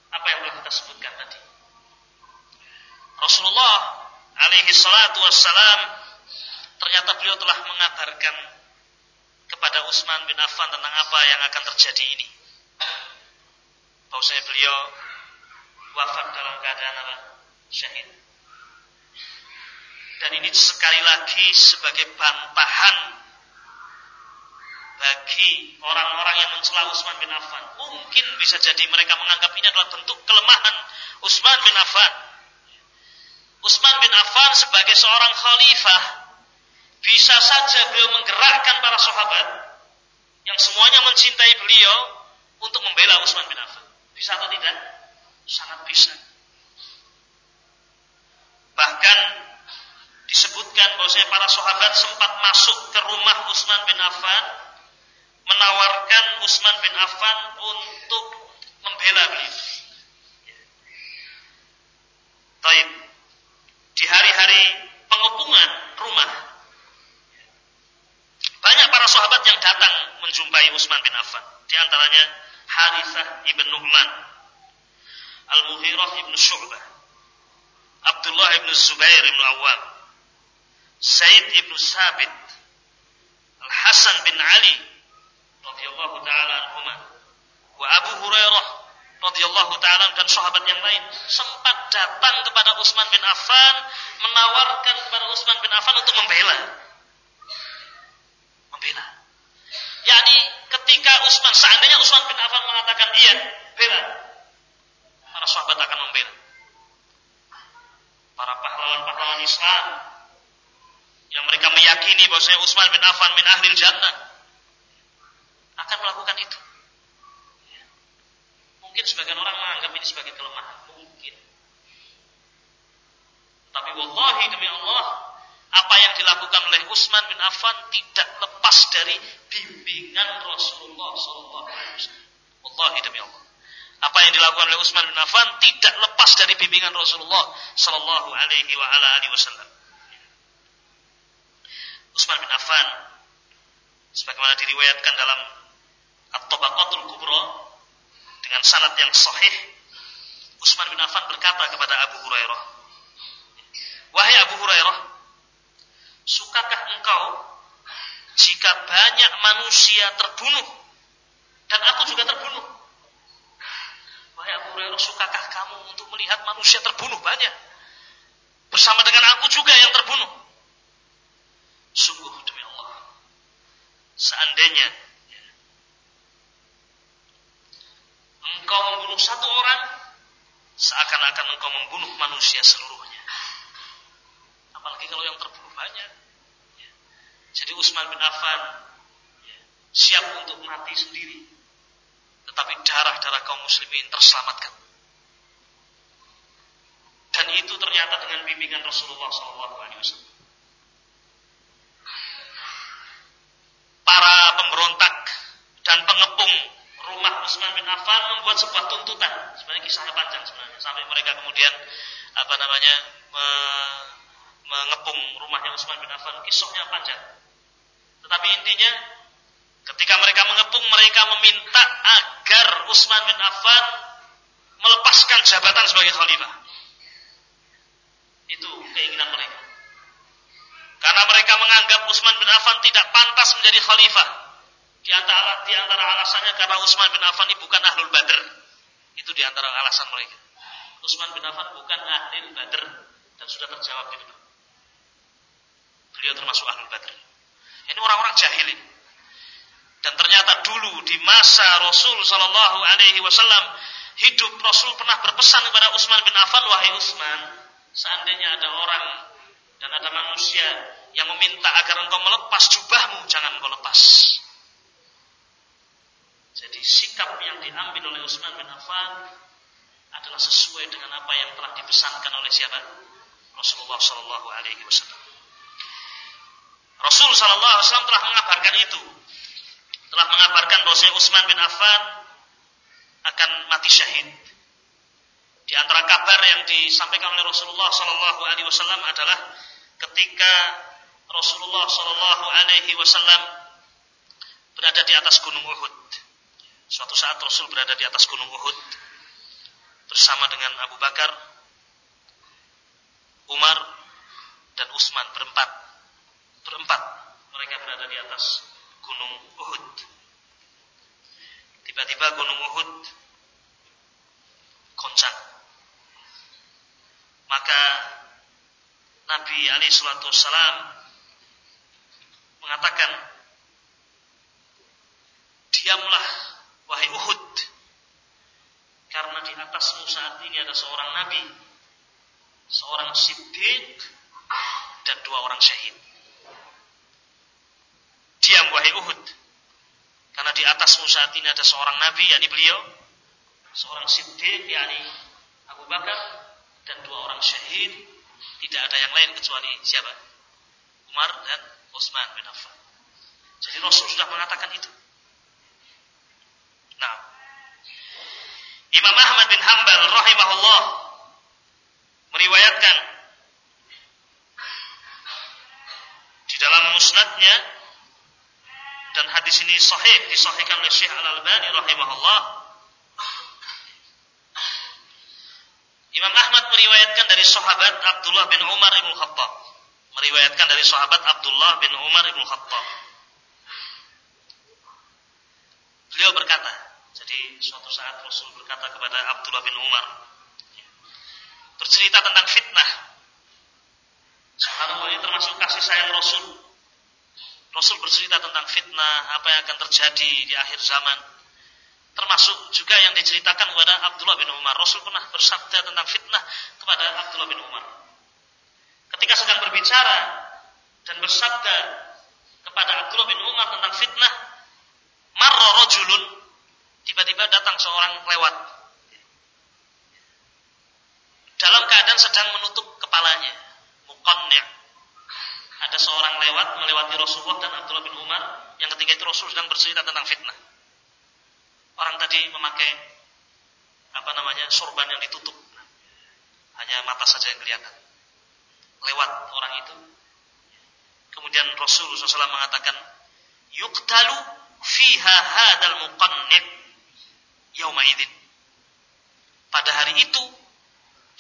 apa yang telah kita sebutkan tadi. Rasulullah alaihi salatu wassalam ternyata beliau telah mengabarkan kepada Utsman bin Affan tentang apa yang akan terjadi ini. Bahwasanya beliau wafat dalam keadaan apa? Syahid. Dan ini sekali lagi sebagai bantahan bagi orang-orang yang mencela Utsman bin Affan. Mungkin bisa jadi mereka menganggap ini adalah bentuk kelemahan Utsman bin Affan. Utsman bin Affan sebagai seorang khalifah bisa saja beliau menggerakkan para sahabat yang semuanya mencintai beliau untuk membela Utsman bin Affan. Bisa atau tidak? Sangat bisa. Bahkan disebutkan bahwa para sahabat sempat masuk ke rumah Utsman bin Affan menawarkan Utsman bin Affan untuk membela beliau. Taib. Di hari-hari pengepungan rumah banyak para sahabat yang datang menjumpai Utsman bin Affan. Di antaranya Harithah ibn Nu'man, Al-Muhirah ibn Syu'bah, Abdullah ibn Zubair ibn Awam, Said ibn Sabit, Al-Hasan bin Ali radhiyallahu taala anhuma, wa Abu Hurairah radhiyallahu taala dan sahabat yang lain sempat datang kepada Utsman bin Affan menawarkan kepada Utsman bin Affan untuk membela. Membela. Yani ketika Utsman seandainya Utsman bin Affan mengatakan iya, bela. Para sahabat akan membela. Para pahlawan-pahlawan Islam yang mereka meyakini bahwa saya Utsman bin Affan min ahlil jannah akan melakukan itu. Mungkin sebagian orang menganggap ini sebagai kelemahan, mungkin. Tapi wallahi demi Allah, apa yang dilakukan oleh Utsman bin Affan tidak lepas dari bimbingan Rasulullah sallallahu alaihi wasallam. Wallahi demi Allah. Apa yang dilakukan oleh Utsman bin Affan tidak lepas dari bimbingan Rasulullah sallallahu alaihi wa ala alihi wasallam. Utsman bin Affan sebagaimana diriwayatkan dalam At-Tabaqatul Kubra dengan sanad yang sahih Utsman bin Affan berkata kepada Abu Hurairah Wahai Abu Hurairah sukakah engkau jika banyak manusia terbunuh dan aku juga terbunuh Wahai Abu Hurairah sukakah kamu untuk melihat manusia terbunuh banyak bersama dengan aku juga yang terbunuh Sungguh demi Allah. Seandainya ya, engkau membunuh satu orang, seakan-akan engkau membunuh manusia seluruhnya. Apalagi kalau yang terbunuh banyak. Ya. Jadi Utsman bin Affan ya, siap untuk mati sendiri. Tetapi darah-darah kaum muslimin terselamatkan. Dan itu ternyata dengan bimbingan Rasulullah SAW. para pemberontak dan pengepung rumah Utsman bin Affan membuat sebuah tuntutan. Sebenarnya kisahnya panjang sebenarnya sampai mereka kemudian apa namanya me, mengepung rumahnya Utsman bin Affan. Kisahnya panjang. Tetapi intinya ketika mereka mengepung mereka meminta agar Utsman bin Affan melepaskan jabatan sebagai khalifah. Itu keinginan mereka. Karena mereka menganggap Utsman bin Affan tidak pantas menjadi khalifah. Di antara, di antara alasannya karena Utsman bin Affan ini bukan ahlul badr. Itu di antara alasan mereka. Utsman bin Affan bukan ahlul badr. Dan sudah terjawab di depan. Beliau termasuk ahlul badr. Ini orang-orang jahil ini. Dan ternyata dulu di masa Rasul Shallallahu Alaihi Wasallam hidup Rasul pernah berpesan kepada Utsman bin Affan, wahai Utsman, seandainya ada orang dan ada manusia yang meminta agar engkau melepas jubahmu, jangan engkau lepas. Jadi sikap yang diambil oleh Utsman bin Affan adalah sesuai dengan apa yang telah dipesankan oleh siapa? Rasulullah Shallallahu Alaihi Wasallam. Rasul Shallallahu Alaihi Wasallam telah mengabarkan itu, telah mengabarkan bahwa Utsman bin Affan akan mati syahid. Di antara kabar yang disampaikan oleh Rasulullah Shallallahu Alaihi Wasallam adalah ketika Rasulullah Shallallahu Alaihi Wasallam berada di atas gunung Uhud. Suatu saat Rasul berada di atas gunung Uhud bersama dengan Abu Bakar, Umar, dan Utsman berempat. Berempat mereka berada di atas gunung Uhud. Tiba-tiba gunung Uhud goncang. Maka Nabi Ali Shallallahu Wasallam mengatakan, diamlah wahai Uhud, karena di atasmu saat ini ada seorang nabi, seorang siddiq dan dua orang syahid. Diam wahai Uhud. Karena di atasmu saat ini ada seorang nabi yakni beliau, seorang siddiq yakni Abu Bakar dan dua orang syahid. Tidak ada yang lain kecuali siapa? Umar dan Utsman bin Affan. Jadi Rasul sudah mengatakan itu. Nah, Imam Ahmad bin Hanbal rahimahullah meriwayatkan di dalam musnadnya dan hadis ini sahih disahihkan oleh Syekh Al-Albani rahimahullah. Imam Ahmad meriwayatkan dari sahabat Abdullah bin Umar Ibn Khattab. Meriwayatkan dari sahabat Abdullah bin Umar Ibn Khattab. Beliau berkata jadi suatu saat Rasul berkata kepada Abdullah bin Umar bercerita tentang fitnah Subhanallah ini termasuk kasih sayang Rasul Rasul bercerita tentang fitnah, apa yang akan terjadi di akhir zaman. Termasuk juga yang diceritakan kepada Abdullah bin Umar. Rasul pernah bersabda tentang fitnah kepada Abdullah bin Umar. Ketika sedang berbicara dan bersabda kepada Abdullah bin Umar tentang fitnah, marra rajulun, tiba-tiba datang seorang lewat. Dalam keadaan sedang menutup kepalanya, muqanni' ada seorang lewat melewati Rasulullah dan Abdullah bin Umar yang ketika itu Rasul sedang bercerita tentang fitnah. Orang tadi memakai apa namanya sorban yang ditutup, hanya mata saja yang kelihatan. Lewat orang itu, kemudian Rasul SAW mengatakan, yuktalu fiha hadal muqannid yauma idin. Pada hari itu,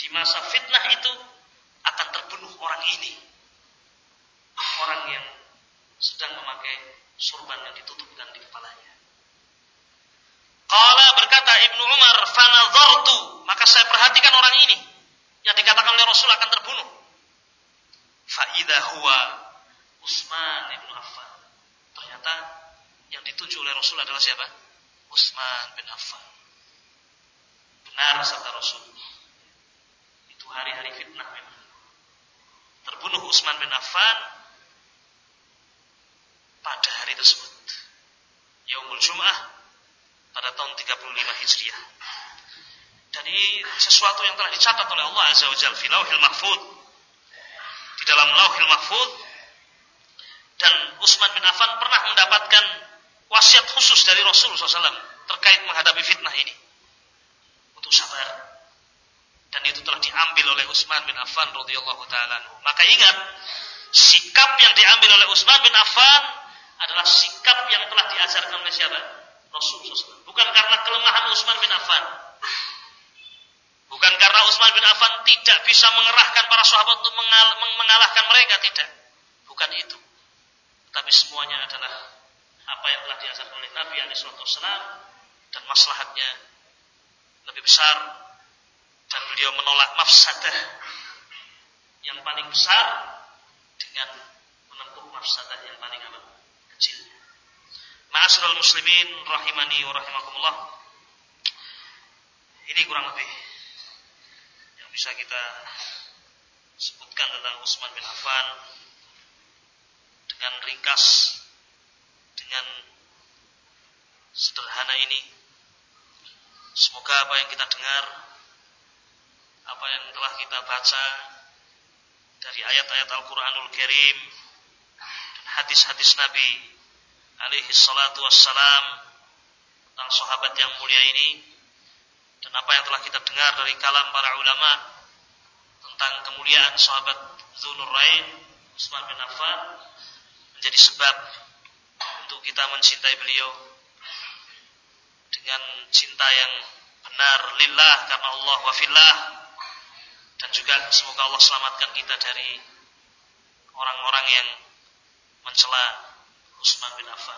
di masa fitnah itu akan terbunuh orang ini orang yang sedang memakai surban yang ditutupkan di kepalanya. Qala berkata Ibnu Umar, "Fanadhartu," maka saya perhatikan orang ini yang dikatakan oleh Rasul akan terbunuh. Fa idza huwa Utsman bin Affan. Ternyata yang dituju oleh Rasul adalah siapa? Utsman bin Affan. Benar sabda Rasul. Itu hari-hari fitnah memang. Terbunuh Utsman bin Affan pada hari tersebut. Yaumul Jum'ah pada tahun 35 Hijriah. Dan ini sesuatu yang telah dicatat oleh Allah Azza wa Jalla fi Lauhil Mahfud. Di dalam Lauhil Mahfud dan Utsman bin Affan pernah mendapatkan wasiat khusus dari Rasul SAW terkait menghadapi fitnah ini. Untuk sabar. Dan itu telah diambil oleh Utsman bin Affan radhiyallahu taala. Maka ingat, sikap yang diambil oleh Utsman bin Affan adalah sikap yang telah diajarkan oleh siapa? Rasulullah SAW. Bukan karena kelemahan Utsman bin Affan. Bukan karena Utsman bin Affan tidak bisa mengerahkan para sahabat untuk mengalahkan mereka, tidak. Bukan itu. Tapi semuanya adalah apa yang telah diajarkan oleh Nabi SAW dan maslahatnya lebih besar dan beliau menolak mafsadah yang paling besar dengan menempuh mafsadah yang paling apa? kecil. Ma'asyiral muslimin rahimani wa rahimakumullah. Ini kurang lebih yang bisa kita sebutkan tentang Utsman bin Affan dengan ringkas dengan sederhana ini. Semoga apa yang kita dengar, apa yang telah kita baca dari ayat-ayat Al-Qur'anul Karim hadis-hadis Nabi alaihi salatu wassalam tentang sahabat yang mulia ini dan apa yang telah kita dengar dari kalam para ulama tentang kemuliaan sahabat Dzunurain Utsman bin Affan menjadi sebab untuk kita mencintai beliau dengan cinta yang benar lillah karena Allah wa fillah dan juga semoga Allah selamatkan kita dari orang-orang yang mencela Utsman bin Affan.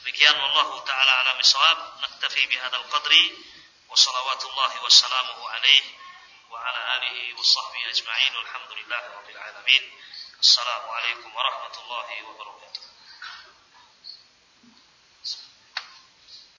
Demikian wallahu taala ala misawab naktafi bihadzal qadri wa salawatullahi wassalamuhu alaihi wa ala alihi wa sahbihi ajma'in walhamdulillahi rabbil alamin. Assalamualaikum warahmatullahi wabarakatuh.